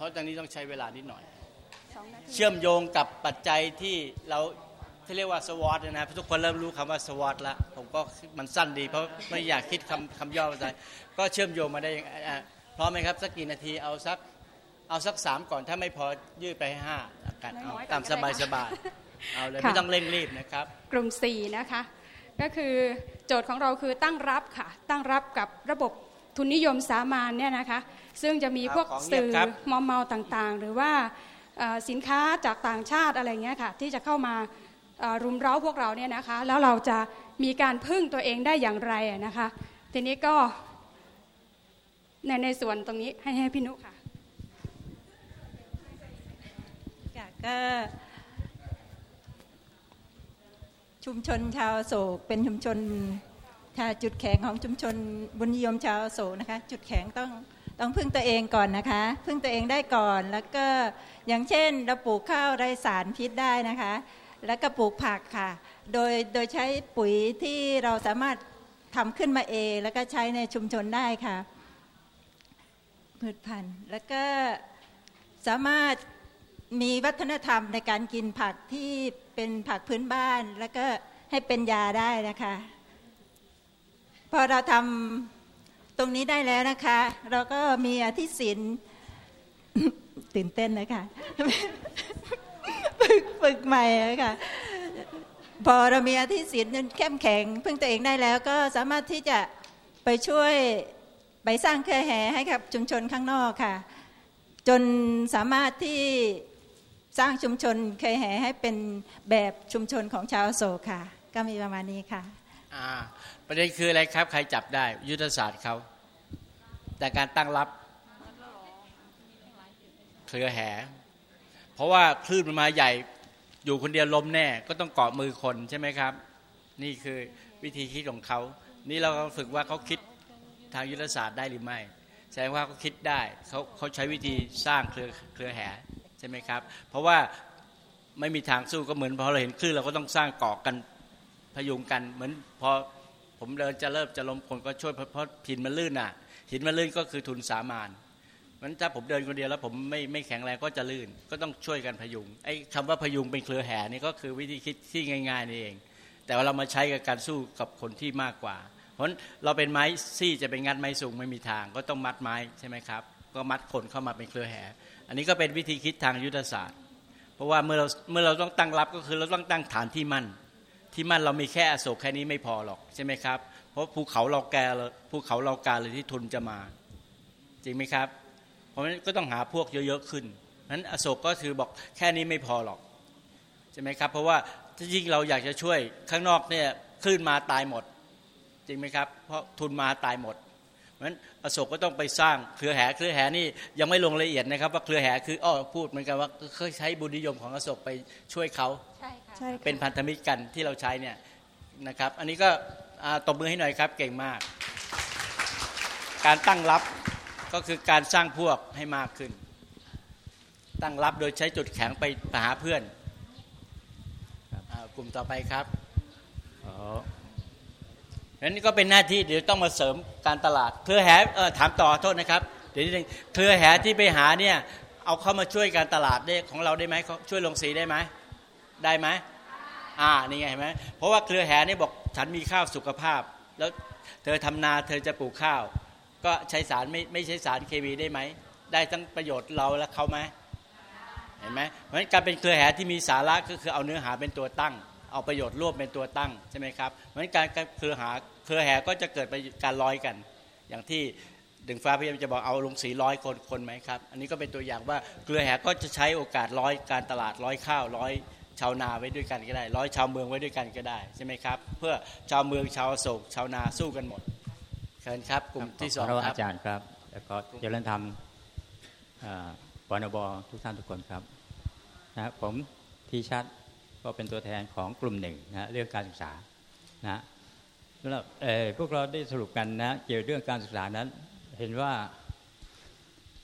เพราะตอนนี้ต้องใช้เวลานิดหน่อยสองนาทีเชื่อมโยงกับปัจจัยที่เราที่เรียกว่าสวอตนะทุกคนเริ่มรู้คำว่าสวอตแล้วผมก็มันสั้นดีเพราะไม่อยากคิดคำคำย่อภาษาไทยก็เชื่อมโยงมาได้อะพร้อมไหมครับ สักกี่นาทีเอาสักเอาสักสามก่อนถ้าไม่พอยืดไปให้ห้าละกันเอาน้อยๆก่อนตามก็สได้บายค่ะสบายเอาเลยค่ะไม่ต้องเร่งรีบนะครับ กลุ่ม4นะคะก็คือโจทย์ของเราคือตั้งรับค่ะ ตั้งรับกับระบบ ทุนนิยมสามัญเนี่ยนะคะซึ่งจะมีพวกครับของเงียบสื่อครับมอมเมาต่างๆ หรือว่าเอ่อสินค้าจากต่างชาติอะไรเงี้ยค่ะที่จะเข้ามาเอ่อรุมเร้าพวกเราเนี่ยนะคะแล้วเราจะมีการพึ่งตัวเองได้อย่างไรอะนะคะทีนี้ก็ในในส่วนตรงนี้ให้ให้พี่นุค่ะค่ะก็ชุมชนชาวอโศกเป็นชุมชน ค่ะจุดแข็งของชุมชนบุญยมชาวโศนะคะ จุดแข็งต้องต้องพึ่งตัวเองก่อนนะคะ พึ่งตัวเองได้ก่อนแล้วก็อย่างเช่นเราปลูกข้าวไร้สารพิษได้นะคะ แล้วก็ปลูกผักค่ะ โดยโดยใช้ปุ๋ยที่เราสามารถทำขึ้นมาเอง แล้วก็ใช้ในชุมชนได้ค่ะพืชพันธุ์แล้วก็สามารถมีวัฒนธรรมในการกินผักที่เป็นผักพื้นบ้าน แล้วก็ให้เป็นยาได้นะคะ พอเราทำตรงนี้ได้แล้วนะคะ เราก็มีอธิศินตื่นเต้นนะคะฝึกฝึกใหม่อะค่ะพอเรามีอธิศินเข้มแข็งพึ่งตัวเองได้แล้วก็สามารถที่จะไปช่วยไปสร้างเครือแห่ให้กับชุมชนข้างนอกค่ะ จนสามารถที่สร้างชุมชนเคยแห่ให้เป็นแบบชุมชนของชาวโศกค่ะ ก็มีประมาณนี้ค่ะอ่า ประเด็นคืออะไรครับ ใครจับได้ ยุทธศาสตร์เขาแต่การตั้งรับเครือแห เพราะว่าคลื่นมันมาใหญ่อยู่คนเดียวลมแน่ ก็ต้องเกาะมือคนใช่ไหมครับ นี่คือวิธีคิดของเขา นี่เราก็ฝึกว่าเขาคิดทางยุทธศาสตร์ได้หรือไม่แสดงว่าเขาคิดได้เขาเขาใช้วิธีสร้างเครือเครือแหใช่ไหมครับ เพราะว่าไม่มีทางสู้ก็เหมือนพอเราเห็นคลื่นเราก็ต้องสร้างเกาะกันพยุงกันเหมือนพอ ผมเดินจะเริ่มจะล้มคนก็ช่วยเพราะหินมันลื่นอะ หินมันลื่นก็คือทุนสามานมันถ้าผมเดินคนเดียวแล้วผมไม่ไม่แข็งแรงก็จะลื่น ก็ต้องช่วยกันพยุงไอ้คำว่าพยุงเป็นเครือแห่นี่ก็คือวิธีคิดที่ง่ายๆนี่เอง แต่ว่าเรามาใช้กับการสู้กับคนที่มากกว่า เพราะเราเป็นไม้ซี่จะเป็นงัดไม้สูงไม่มีทาง ก็ต้องมัดไม้ใช่ไหมครับ ก็มัดคนเข้ามาเป็นเครือแห่อันนี้ก็เป็นวิธีคิดทางยุทธศาสตร์ เพราะว่าเมื่อเราเมื่อเราต้องตั้งรับก็คือเราต้องตั้งฐานที่มั่น ที่มั่นเรามีแค่อโศกแค่นี้ไม่พอหรอกใช่ไหมครับ เพราะภูเขาเราแกลภูเขาเรากาเลยที่ทุนจะมา จริงไหมครับ เพราะฉะนั้นก็ต้องหาพวกเยอะๆขึ้นนั้นอโศกก็คือบอกแค่นี้ไม่พอหรอกใช่ไหมครับ เพราะว่าถ้ายิ่งเราอยากจะช่วยข้างนอกเนี่ยคลื่นมาตายหมด จริงไหมครับ เพราะทุนมาตายหมดเพราะฉะนั้นอโศกก็ต้องไปสร้างเครือแห่เครือแห่นี่ยังไม่ลงละเอียดนะครับ ว่าเครือแห่คืออ้อพูดเหมือนกันว่าเคยใช้บุญนิยมของอโศกไปช่วยเขาใช่ ใช่ค่ะ เป็นพันธมิตรกันที่เราใช้เนี่ยนะครับ อันนี้ก็อ่าตบมือให้หน่อยครับเก่งมาก การตั้งรับก็คือการสร้างพวกให้มากขึ้น ตั้งรับโดยใช้จุดแข็งไปหาเพื่อนอ่ากลุ่มต่อไปครับอ๋อนั้นนี่ก็เป็นหน้าที่เดี๋ยวต้องมาเสริมการตลาดเครือแหเออถามต่อโทษนะครับเดี๋ยวนิดนึงเครือแหที่ไปหาเนี่ยเอาเข้ามาช่วยการตลาดได้ของเราได้ไหมเขาช่วยลงสีได้ไหม ได้ไหมอ่านี่ไงเห็นไหมเพราะว่าเครือแหนี่บอกฉันมีข้าวสุขภาพ แล้วเธอทำนาเธอจะปลูกข้าว ก็ใช้สารไม่ไม่ใช้สารเคมีได้ไหมได้ทั้งประโยชน์เราและเขาไหมเห็นไหมเพราะฉะนั้นการเป็นเครือแหที่มีสาระก็คือเอาเนื้อหาเป็นตัวตั้ง เอาประโยชน์ร่วมเป็นตัวตั้งใช่ไหมครับเพราะฉะนั้นการเครือหาเครือแห่ก็จะเกิดไปการร้อยกัน อย่างที่ดึงฟ้าพยายามจะบอกเอาลงสีร้อยคนคนไหมครับ อันนี้ก็เป็นตัวอย่างว่าเครือแห่ก็จะใช้โอกาสร้อยการตลาดร้อยข้าวร้อย ชาวนาไว้ด้วยกันก็ได้ ร้อยชาวเมืองไว้ด้วยกันก็ได้ใช่ไหมครับ เพื่อชาวเมืองชาวโศกชาวนาสู้กันหมดเชิญครับกลุ่มที่สองครับอาจารย์ครับแล้วก็เจริญธรรมอ่าปนบทุกท่านทุกคนครับนะผมทีชัดก็เป็นตัวแทนของกลุ่มหนึ่งนะเรื่องการศึกษานะสำหรับเออพวกเราได้สรุปกันนะเกี่ยวเรื่องการศึกษานั้น เห็นว่า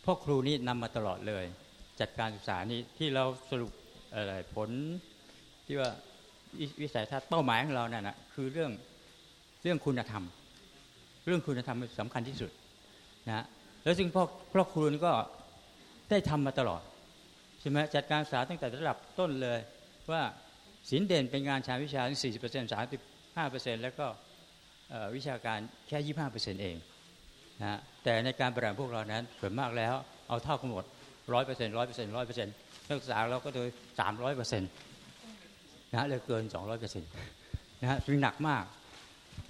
พ่อครูนี่นำมาตลอดเลย จัดการศึกษานี้ที่เราสรุป อะไรผลที่ว่าวิสัยทัศน์เป้าหมายของเราเนั่นนะคือเรื่องเรื่องคุณธรรม เรื่องคุณธรรมสำคัญที่สุดนะแล้วซึ่งพ่อพ่อครูนก็ได้ทำมาตลอดใช่ไหมจัดการศึกษาตั้งแต่ระดับต้นเลยว่าศิลเด่นเป็นงานชาวิชาถึง40% 35%แล้วก็วิชาการแค่25%เปอร์เซ็นต์เองนะแต่ในการบริหารพวกเรานั้นส่วนมากแล้วเอาเท่ากันหมด ร้อยเปอร์เซ็นต์ร้อยเปอร์เซ็นต์ร้อยเปอร์เซ็นต์นักศึกษาเราก็โดยสามร้อยเปอร์เซ็นต์นะเลยเกินสองร้อยเปอร์เซ็นต์นะฮะหนักมาก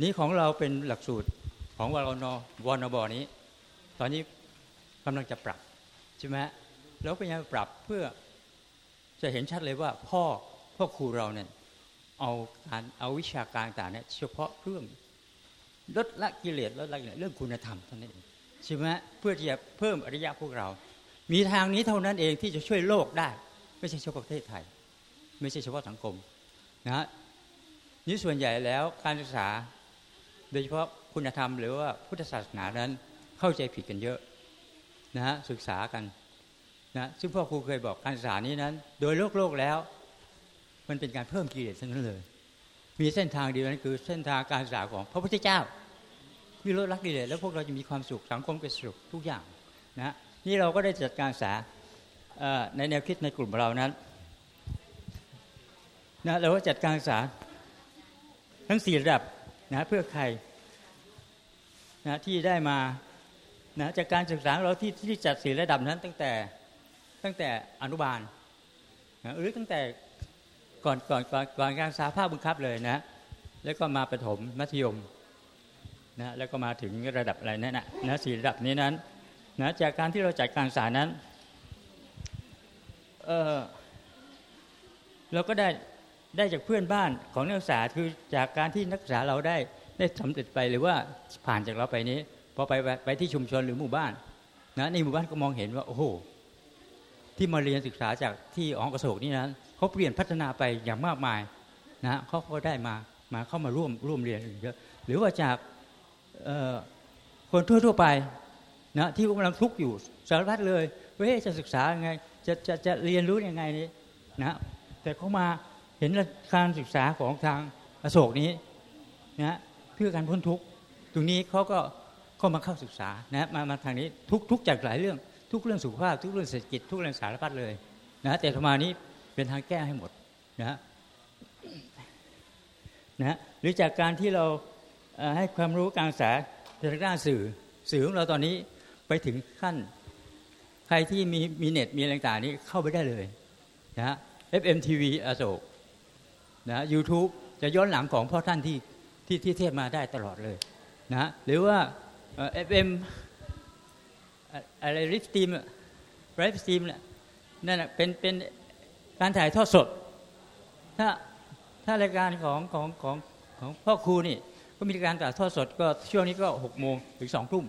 นี้ของเราเป็นหลักสูตรของวรนวนบนี้ ตอนนี้กำลังจะปรับใช่ไหมแล้วพยายามปรับเพื่อจะเห็นชัดเลยว่าพ่อพ่อครูเราเนี่ยเอาการเอาวิชาการต่างเนี่ยเฉพาะเรื่องลดละกิเลสลดละกิเลสเรื่องคุณธรรมเท่านั้นเองใช่ไหมเพื่อที่จะเพิ่มอริยะพวกเรา มีทางนี้เท่านั้นเองที่จะช่วยโลกได้ ไม่ใช่เฉพาะประเทศไทย ไม่ใช่เฉพาะสังคมนะนี่ส่วนใหญ่แล้วการศึกษา โดยเฉพาะคุณธรรมหรือว่าพุทธศาสนานั้นเข้าใจผิดกันเยอะนะฮะศึกษากันนะซึ่งพ่อครูเคยบอกการศึกษานี้นั้น โดยโลกโลกแล้ว มันเป็นการเพิ่มกิเลสทั้งนั้นเลย มีเส้นทางเดียวนั้นคือเส้นทางการศึกษาของพระพุทธเจ้าที่ลดละกิเลสแล้วพวกเราจะมีความสุขสังคมก็สุขทุกอย่างนะ นี่เราก็ได้จัดการศึกษาในแนวคิดในกลุ่มเรานั้นนะเราก็จัดการศึกษาทั้งสี่ระดับนะเพื่อใครนะที่ได้มานะจากการศึกษาเราที่ที่จัดสี่ระดับนั้น ตั้งแต่ตั้งแต่อนุบาลนะหรือตั้งแต่ก่อนก่อนก่อนก่อนการศึกษาภาคบังคับเลยนะ แล้วก็มาประถมมัธยมนะแล้วก็มาถึงระดับอะไรนั่นนะนะสี่ระดับนี้นั้น นะจากการที่เราจัดการศึกษานั้นเออเราก็ได้ได้จากเพื่อนบ้านของนักศึกษาคือจากการที่นักศึกษาเราได้ได้สำเร็จไปหรือว่าผ่านจากเราไปนี้พอไปไปที่ชุมชนหรือหมู่บ้านนะในหมู่บ้านก็มองเห็นว่าโอ้โหที่มาเรียนศึกษาจากที่องกระโศกนี่นั้นเขาเปลี่ยนพัฒนาไปอย่างมากมายนะเขาก็ได้มามาเข้ามาร่วมร่วมเรียนเยอะหรือว่าจากคนทั่วทั่วไป นะที่กำลังทุกข์อยู่สารพัดเลยเว้ยจะศึกษายังไง จะจะจะเรียนรู้ยังไงนี่นะแต่เขามาเห็นการศึกษาของทางอโศกนี้นะเพื่อการพ้นทุกข์ตรงนี้เขาก็ก็มาเข้าศึกษานะมามาทางนี้ทุกทุกจากหลายเรื่อง ทุกเรื่องสุขภาพ ทุกเรื่องเศรษฐกิจทุกเรื่องสารพัดเลยนะแต่ธรรมานี้เป็นทางแก้ให้หมดนะนะหรือจากการที่เราให้ความรู้การศึกษาทางด้านสื่อสื่อของเราตอนนี้ ไปถึงขั้น ใครที่มีมีเน็ตมีอะไรต่างนี้เข้าไปได้เลยนะฮะ FMTV อโศกนะยูทูบจะย้อนหลังของพ่อท่านที่ที่ที่เทศน์มาได้ตลอดเลยนะหรือว่า FM อะไร live stream live stream นั่นเป็นเป็นการถ่ายทอดสด ถ้าถ้ารายการของของของของพ่อครูนี่ ก็มีการถ่ายทอดสด ก็ช่วงนี้ก็หกโมงถึงสองทุ่ม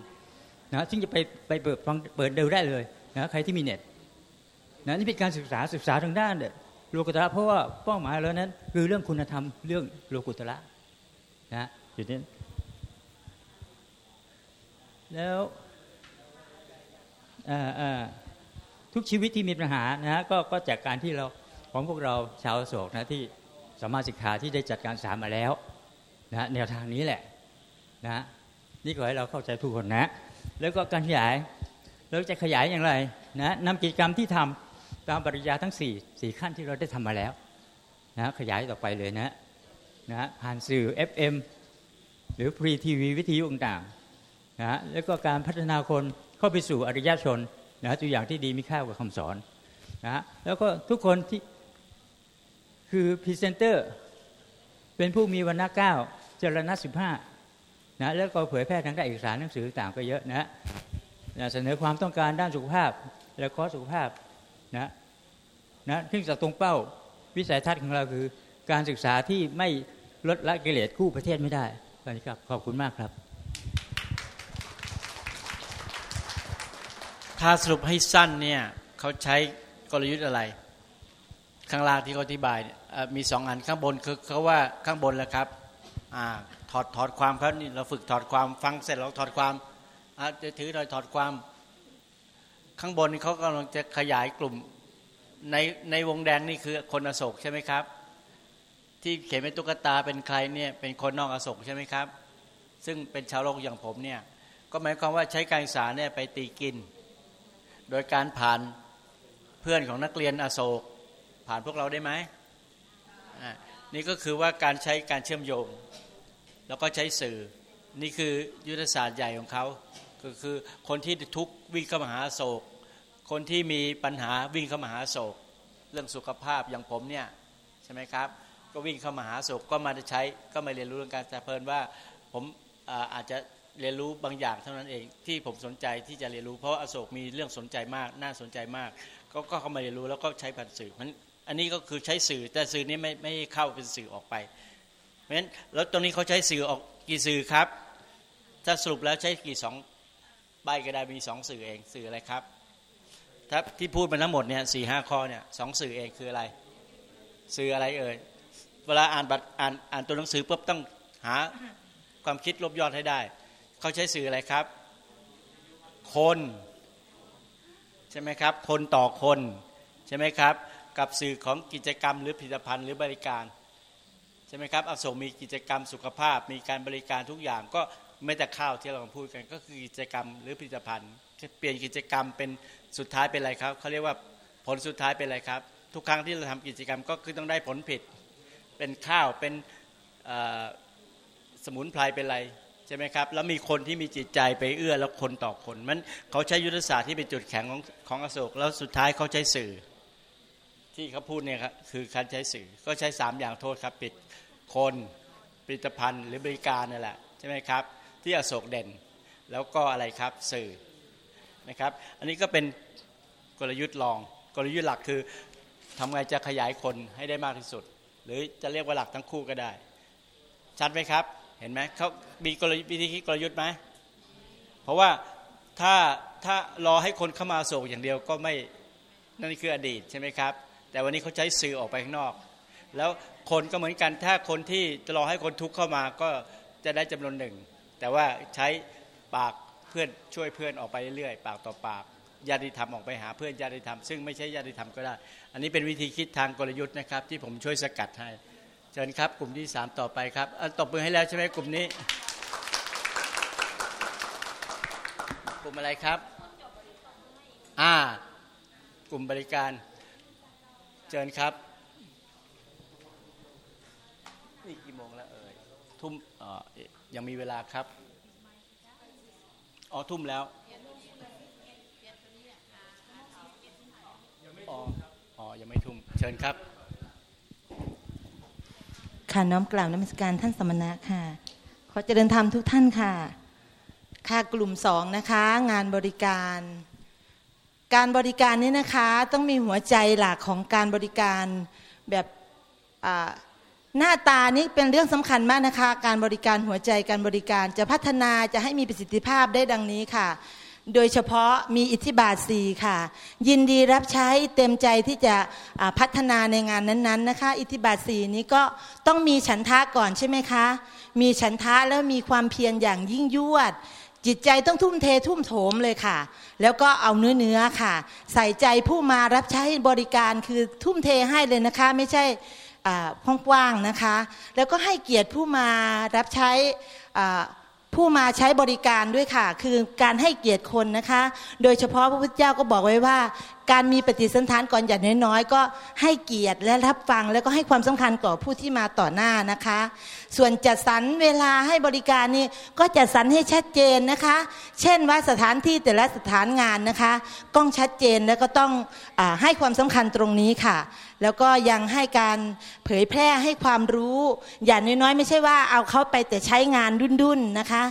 นะซึ่งจะไปไปเปิดฟังเปิดดูได้เลยนะใครที่มีเน็ตนะนี่เป็นการศึกษาศึกษาทางด้านโลกุตระเพราะว่าเป้าหมายเรานั้น คือเรื่องคุณธรรมเรื่องโลกุตระนะอยู่นี้แล้วทุกชีวิตที่มีปัญหานะฮะกก็จากการที่เราของพวกเราชาวโศกนะที่สามารถศึกษาที่ได้จัดการสารมาแล้วนะแนวทางนี้แหละนะนี่ขอให้เราเข้าใจทุกคนนะ แล้วก็การขยายเราจะขยายอย่างไรนะนำกิจกรรมที่ทำตามปริญญาทั้ง4ี่สี่ขั้นที่เราได้ทำมาแล้วนะขยายต่อไปเลยนะนะผ่านสื่อ FM หรือฟรีทีวีวิทยุต่างๆนะแล้วก็การพัฒนาคนเข้าไปสู่อริยชนนะตัวอย่างที่ดีมีค่ากว่าคำสอนนะแล้วก็ทุกคนที่คือพรีเซนเตอร์เป็นผู้มีวรรณะเก้าเจรณะสิบห้า นะแล้วก็เผยแพร่ทางด้านเอกสารหนังสือต่างก็เยอะนะนะเสนอความต้องการด้านสุขภาพ และข้อสุขภาพนะนะซึ่งจะตรงเป้าวิสัยทัศน์ของเราคือ การศึกษาที่ไม่ลดละกิเลสคู่ประเทศไม่ได้ตอนนี้ครับขอบคุณมากครับ ถ้าสรุปให้สั้นเนี่ยเขาใช้กลยุทธ์อะไร ข้างล่างที่เขาอธิบายมีสองอันข้างบนคือเขาว่าข้างบนแล้วครับอ ถอดถอดความเขานี่เราฝึกถอดความฟังเสร็จเราถอดความจะถือโดยถอดความ ข้างบนเขากำลังจะขยายกลุ่มในในวงแดงนี่คือคนอโศกใช่ไหมครับ ที่เขียนเป็นตุ๊กตาเป็นใครเนี่ยเป็นคนนอกอโศกใช่ไหมครับ ซึ่งเป็นชาวโลกอย่างผมเนี่ยก็หมายความว่าใช้การศึกษาเนี่ยไปตีกิน โดยการผ่านเพื่อนของนักเรียนอโศก ผ่านพวกเราได้ไหมนี่ก็คือว่าการใช้การเชื่อมโยง แล้วก็ใช้สื่อ นี่คือยุทธศาสตร์ใหญ่ของเขาก็คือคนที่ทุกวิ่งเข้ามาหาโศก คนที่มีปัญหาวิ่งเข้ามาหาโศก เรื่องสุขภาพอย่างผมเนี่ยใช่ไหมครับ ก็วิ่งเข้ามาหาโศกก็มาใช้ก็มาเรียนรู้เรื่องการแต่เพลินว่าผมอาจจะเรียนรู้บางอย่างเท่านั้นเองที่ผมสนใจที่จะเรียนรู้เพราะอโศกมีเรื่องสนใจมากน่าสนใจมาก ก็ก็เข้ามาเรียนรู้แล้วก็ใช้ผ่านสื่อมันอันนี้ก็คือใช้สื่อแต่สื่อนี้ไม่ไม่เข้าเป็นสื่อออกไป เพราะฉะนั้นแล้วตรงนี้เขาใช้สื่อออกกี่สื่อครับ ถ้าสรุปแล้วใช้กี่สองใบก็ได้มีสองสื่อเองสื่ออะไรครับถ้าที่พูดมาทั้งหมดเนี่ยสี่ห้าข้อเนี่ยสองสื่อเองคืออะไร สื่ออะไรเอ่ยเวลาอ่านบัตรอ่านอ่านตัวหนังสือปุ๊บต้องหาความคิดลบยอดให้ได้ เขาใช้สื่ออะไรครับ คนใช่ไหมครับ คนต่อคนใช่ไหมครับ กับสื่อของกิจกรรมหรือผลิตภัณฑ์หรือบริการ ใช่ไหมครับอโศกมีกิจกรรมสุขภาพ มีการบริการทุกอย่างก็ไม่แต่ข้าวที่เราพูดกัน ก็คือกิจกรรมหรือผลิตภัณฑ์ เปลี่ยนกิจกรรมเป็นสุดท้ายเป็นอะไรครับเขาเรียกว่าผลสุดท้ายเป็นอะไรครับ ทุกครั้งที่เราทำกิจกรรมก็คือต้องได้ผลผิด เป็นข้าวเป็นสมุนไพรเป็นอะไรใช่ไหมครับแล้วมีคนที่มีจิตใจไปเอื้อแล้วคนต่อคนมันเขาใช้ยุทธศาสตร์ที่เป็นจุดแข็งของของอโศกแล้วสุดท้ายเขาใช้สื่อ ที่เขาพูดเนี่ยครับคือการใช้สื่อก็ใช้สามอย่างโทษครับ ปิดคนผลิตภัณฑ์หรือบริการนี่แหละใช่ไหมครับ ที่อโศกเด่น แล้วก็อะไรครับสื่อนะครับ อันนี้ก็เป็นกลยุทธ์รอง กลยุทธ์หลักคือทำไงจะขยายคนให้ได้มากที่สุด หรือจะเรียกว่าหลักทั้งคู่ก็ได้ ชัดไหมครับ เห็นไหมเขามีกลยุทธ์วิธีคิดกลยุทธ์ไหมเพราะว่าถ้าถ้ารอให้คนเข้ามาโศกอย่างเดียวก็ไม่นั่นคืออดีตใช่ไหมครับ แต่วันนี้เขาใช้สื่อออกไปข้างนอก แล้วคนก็เหมือนกันถ้าคนที่จะรอให้คนทุกข์เข้ามาก็จะได้จำนวนหนึ่ง แต่ว่าใช้ปากเพื่อนช่วยเพื่อนออกไปเรื่อยๆปากต่อปากญาติธรรมออกไปหาเพื่อนญาติธรรมซึ่งไม่ใช่ญาติธรรมก็ได้ อันนี้เป็นวิธีคิดทางกลยุทธ์นะครับ ที่ผมช่วยสกัดให้เชิญครับ กลุ่มที่สามต่อไปครับตบมือให้แล้วใช่ไหมกลุ่มนี้ กลุ่มอะไรครับ อ่า กลุ่มบริการ เชิญครับ นี่กี่โมงแล้วเอ่ย ทุ่มยังมีเวลาครับ อ๋อ ทุ่มแล้วอ๋ออ๋อ ยังไม่ทุ่ม เชิญครับ ค่ะน้อมกล่าวนมัสการท่านสมณะค่ะ ขอเจริญธรรมทุกท่านค่ะ ค่ะกลุ่มสองนะคะ งานบริการ การบริการนี้นะคะต้องมีหัวใจหลักของการบริการแบบหน้าตานี่เป็นเรื่องสำคัญมากนะคะ การบริการหัวใจการบริการจะพัฒนาจะให้มีประสิทธิภาพได้ดังนี้ค่ะ โดยเฉพาะมีอิทธิบาทสีค่ะ ยินดีรับใช้เต็มใจที่จะพัฒนาในงานนั้นๆนะคะ อิทธิบาทสีนี้ก็ต้องมีฉันทะก่อนใช่ไหมคะ มีฉันทะแล้วมีความเพียรอย่างยิ่งยวด จิตใจต้องทุ่มเททุ่มโถมเลยค่ะ แล้วก็เอาเนื้อเนื้อค่ะ ใส่ใจผู้มารับใช้บริการคือทุ่มเทให้เลยนะคะ ไม่ใช่พ้องกว้างนะคะ แล้วก็ให้เกียรติผู้มารับใช้ผู้มาใช้บริการด้วยค่ะ คือการให้เกียรติคนนะคะ โดยเฉพาะพระพุทธเจ้าก็บอกไว้ว่า การมีปฏิสันทานก่อนอย่างน้อยๆ ก็ให้เกียรติและรับฟัง แล้วก็ให้ความสำคัญต่อผู้ที่มาต่อหน้านะคะ ส่วนจัดสรรเวลาให้บริการนี่ก็จัดสรรให้ชัดเจนนะคะ เช่นว่าสถานที่แต่ละสถานงานนะคะต้องชัดเจนแล้วก็ต้องอให้ความสำคัญตรงนี้ค่ะ แล้วก็ยังให้การเผยแพร่ให้ความรู้ อย่างน้อยๆ ไม่ใช่ว่าเอาเขาไปแต่ใช้งานดุนๆนะคะ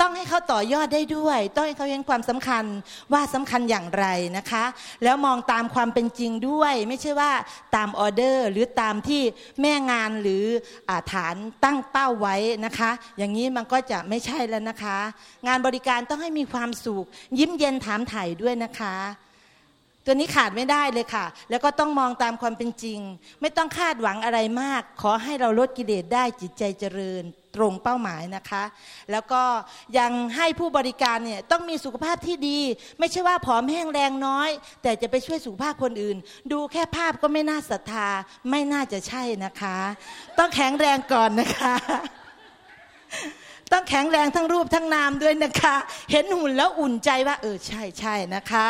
ต้องให้เขาต่อยอดได้ด้วย ต้องให้เขาเห็นความสำคัญว่าสำคัญอย่างไรนะคะ แล้วมองตามความเป็นจริงด้วย ไม่ใช่ว่าตามออเดอร์หรือตามที่แม่งานหรืออฐานตั้งเป้าไว้นะคะ อย่างนี้มันก็จะไม่ใช่แล้วนะคะ งานบริการต้องให้มีความสุขยิ้มเย็นถามถ่ายด้วยนะคะตัวนี้ขาดไม่ได้เลยค่ะ แล้วก็ต้องมองตามความเป็นจริง ไม่ต้องคาดหวังอะไรมาก ขอให้เราลดกิเลสได้จิตใจเจริญ ตรงเป้าหมายนะคะ แล้วก็ยังให้ผู้บริการเนี่ยต้องมีสุขภาพที่ดี ไม่ใช่ว่าผอมแห้งแรงน้อย แต่จะไปช่วยสุขภาพคนอื่น ดูแค่ภาพก็ไม่น่าศรัทธา ไม่น่าจะใช่นะคะ ต้องแข็งแรงก่อนนะคะ แข็งแรงทั้งรูปทั้งนามด้วยนะคะ เห็นหุ่นแล้วอุ่นใจว่าเออใช่ใช่นะคะ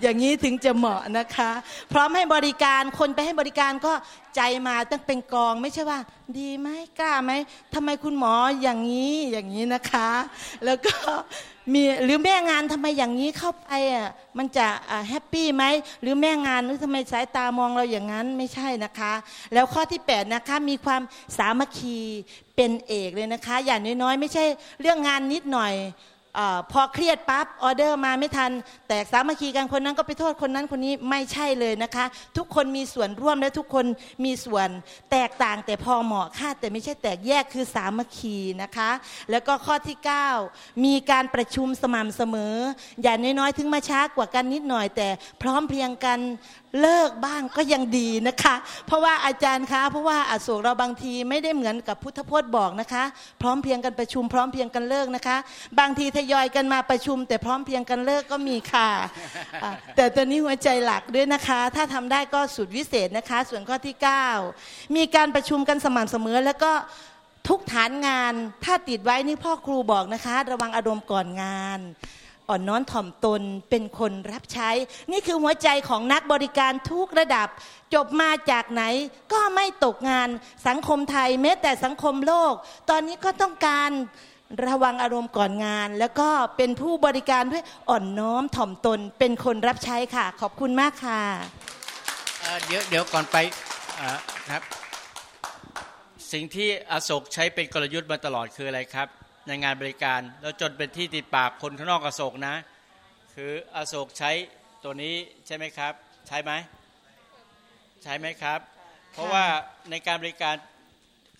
อย่างนี้ถึงจะเหมาะนะคะ พร้อมให้บริการคนไปให้บริการก็ใจมาตั้งเป็นกองไม่ใช่ว่า ดีไหมกล้าไหมทำไมคุณหมออย่างนี้อย่างนี้นะคะ แล้วก็ มีหรือแม่งานทำไมอย่างนี้เข้าไปอะมันจะแฮปปี้ไหมหรือแม่งานหรือทำไมสายตามองเราอย่างนั้นไม่ใช่นะคะ แล้วข้อที่8นะคะมีความสามัคคีเป็นเอกเลยนะคะ อย่างน้อยๆ ไม่ใช่เรื่องงานนิดหน่อย พอเครียดปั๊บออเดอร์มาไม่ทัน แตกสามัคคีกันคนนั้นก็ไปโทษคนนั้นคนนี้ไม่ใช่เลยนะคะ ทุกคนมีส่วนร่วมและทุกคนมีส่วนแตกต่างแต่พอเหมาะค่ะแต่ไม่ใช่แตกแยกคือสามัคคีนะคะ แล้วก็ข้อที่ 9 มีการประชุมสม่ำเสมอ อย่าน้อยๆ ถึงมาช้ากว่ากันนิดหน่อย แต่พร้อมเพรียงกันเลิกบ้างก็ยังดีนะคะ เพราะว่าอาจารย์คะเพราะว่าอโศกเราบางทีไม่ได้เหมือนกับพุทธพจน์บอกนะคะ พร้อมเพียงกันประชุมพร้อมเพียงกันเลิกนะคะ บางทีทยอยกันมาประชุม แต่พร้อมเพียงกันเลิกก็มีค่ะแต่ตอนนี้หัวใจหลักด้วยนะคะ ถ้าทำได้ก็สุดวิเศษนะคะ ส่วนข้อที่ 9 มีการประชุมกันสม่ำเสมอแล้วก็ทุกฐานงานถ้าติดไว้นี่พ่อครูบอกนะคะ ระวังอารมณ์ก่อนงาน อ่อนน้อมถ่อมตนเป็นคนรับใช้ นี่คือหัวใจของนักบริการทุกระดับ จบมาจากไหนก็ไม่ตกงานสังคมไทยแม้แต่สังคมโลก ตอนนี้ก็ต้องการระวังอารมณ์ก่อนงาน แล้วก็เป็นผู้บริการด้วยอ่อนน้อมถ่อมตนเป็นคนรับใช้ค่ะ ขอบคุณมากค่ะเดี๋ยวเดี๋ยวก่อนไปครับ สิ่งที่อโศกใช้เป็นกลยุทธ์มาตลอดคืออะไรครับ ในงานบริการ แล้วจนเป็นที่ติดปากคนข้างนอกอโศกนะ คืออโศกใช้ตัวนี้ใช่ไหมครับ ใช่ไหมใช่ไหมครับ เพราะว่าในการบริการ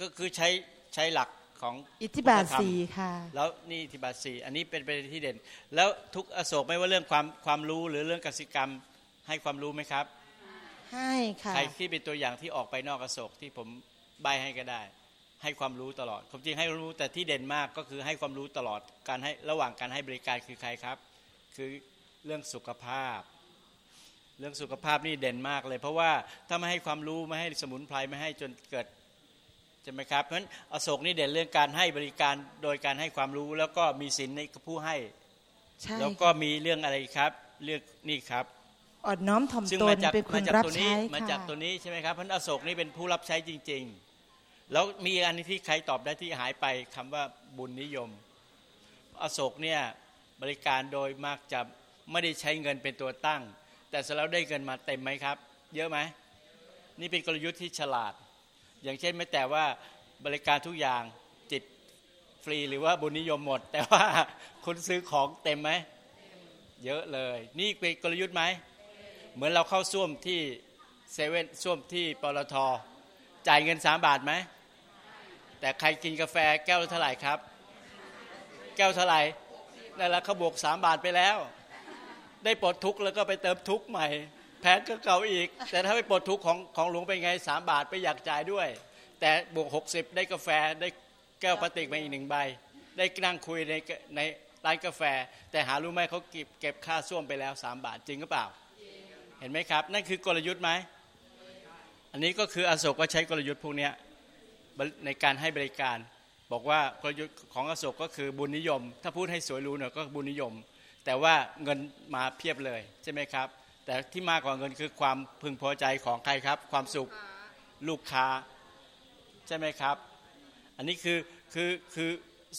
ก็คือใช้ใช้หลักของอิทธิบาทสีค่ะ แล้วนี่อิทธิบาทสีอันนี้เป็นประเด็นที่เด่น แล้วทุกอโศกไม่ว่าเรื่องความความรู้หรือเรื่องกสิกรรมให้ความรู้ไหมครับ ให้ค่ะ ใครที่เป็นตัวอย่างที่ออกไปนอกอโศกที่ผมใบให้ก็ได้ ให้ความรู้ตลอดความจริงให้รู้แต่ที่เด่นมากก็คือให้ความรู้ตลอดการให้ระหว่างการให้บริการคือใครครับ คือเรื่องสุขภาพ เรื่องสุขภาพนี่เด่นมากเลย เพราะว่าถ้าไม่ให้ความรู้ไม่ให้สมุนไพรไม่ให้จนเกิดใช่ไหมครับเพราะฉะนั้นอโศกนี่เด่นเรื่องการให้บริการโดยการให้ความรู้ แล้วก็มีศีลในผู้ให้แล้วก็มีเรื่องอะไรครับ เรื่องนี่ครับอดน้อมถ่อมตนเป็นคนรับใช้มาจากตัวนี้ใช่ไหมครับเพราะอโศกนี่เป็นผู้รับใช้จริง ๆ แล้วมีอันที่ใครตอบได้ที่หายไปคำว่าบุญนิยม อโศกเนี่ยบริการโดยมากจะไม่ได้ใช้เงินเป็นตัวตั้ง แต่สแล้วได้เงินมาเต็มไหมครับ เยอะไหมนี่เป็นกลยุทธ์ที่ฉลาด อย่างเช่นไม่แต่ว่าบริการทุกอย่างจิตฟรีหรือว่าบุญนิยมหมด แต่ว่าคุณซื้อของเต็มไหมเยอะเลย นี่เป็นกลยุทธ์ไหมเหมือนเราเข้าส้วมที่เซเว่นส้วมที่ปตทจ่ายเงินสามบาทไหม แต่ใครกินกาแฟแก้วเท่าไหร่ครับ แก้วเท่าไหร่นั่นแหละเขาบวกสามบาทไปแล้ว ได้ปลดทุกข์แล้วก็ไปเติมทุกข์ใหม่ แพงก็เก่าอีก แต่ถ้าไปปลดทุกข์ของของหลวงไปไงสามบาทไปอยากจ่ายด้วย แต่บวกหกสิบได้กาแฟได้แก้วพลาสติกมาอีกหนึ่งใบ ได้นั่งคุยในในร้านกาแฟ แต่หารู้ไหมเขาเก็บเก็บค่าส้วมไปแล้วสามบาทจริงหรือเปล่า เห็นไหมครับ นั่นคือกลยุทธ์ไหมอันนี้ก็คืออโศกก็ใช้กลยุทธ์พวกนี้ ในการให้บริการ บอกว่ากลยุทธ์ของอโศกก็คือบุญนิยม ถ้าพูดให้สวยรู้หน่อยก็บุญนิยม แต่ว่าเงินมาเพียบเลยใช่ไหมครับ แต่ที่มากกว่าเงินคือความพึงพอใจของใครครับ ความสุขลูกค้าใช่ไหมครับ อันนี้คือคือคือ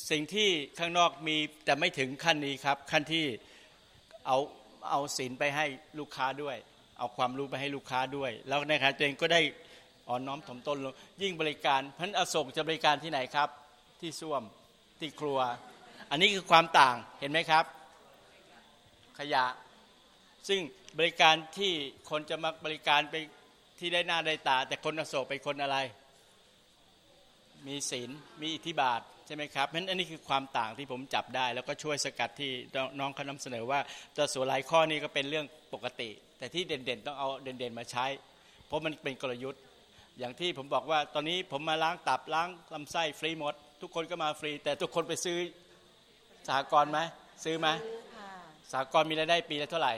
สิ่งที่ข้างนอกมีแต่ไม่ถึงขั้นนี้ครับ ขั้นที่เอาเอาสินไปให้ลูกค้าด้วย เอาความรู้ไปให้ลูกค้าด้วย แล้วในขณะตัวเองก็ได้ อ่อนน้อมถ่อมตนลงยิ่งบริการพันอโศกจะบริการที่ไหนครับ ที่ส้วมที่ครัว อันนี้คือความต่างเห็นไหมครับ ขยะ ซึ่งบริการที่คนจะมาบริการไปที่ได้หน้าได้ตา แต่คนอโศกเป็นคนอะไร มีศีลมีอิทธิบาทใช่ไหมครับเพราะนั้นอันนี้คือความต่างที่ผมจับได้ แล้วก็ช่วยสกัดที่น้องเขานำเสนอว่าตัวส่วนหลายข้อนี้ก็เป็นเรื่องปกติ แต่ที่เด่นๆ ต้องเอาเด่นๆมาใช้ เพราะมันเป็นกลยุทธ์ อย่างที่ผมบอกว่าตอนนี้ผมมาล้างตับล้างลำไส้ฟรีหมด ทุกคนก็มาฟรี แต่ทุกคนไปซื้อสหกรณ์ไหมซื้อไหมสหกรณ์มีรายได้ปีละเท่าไหร่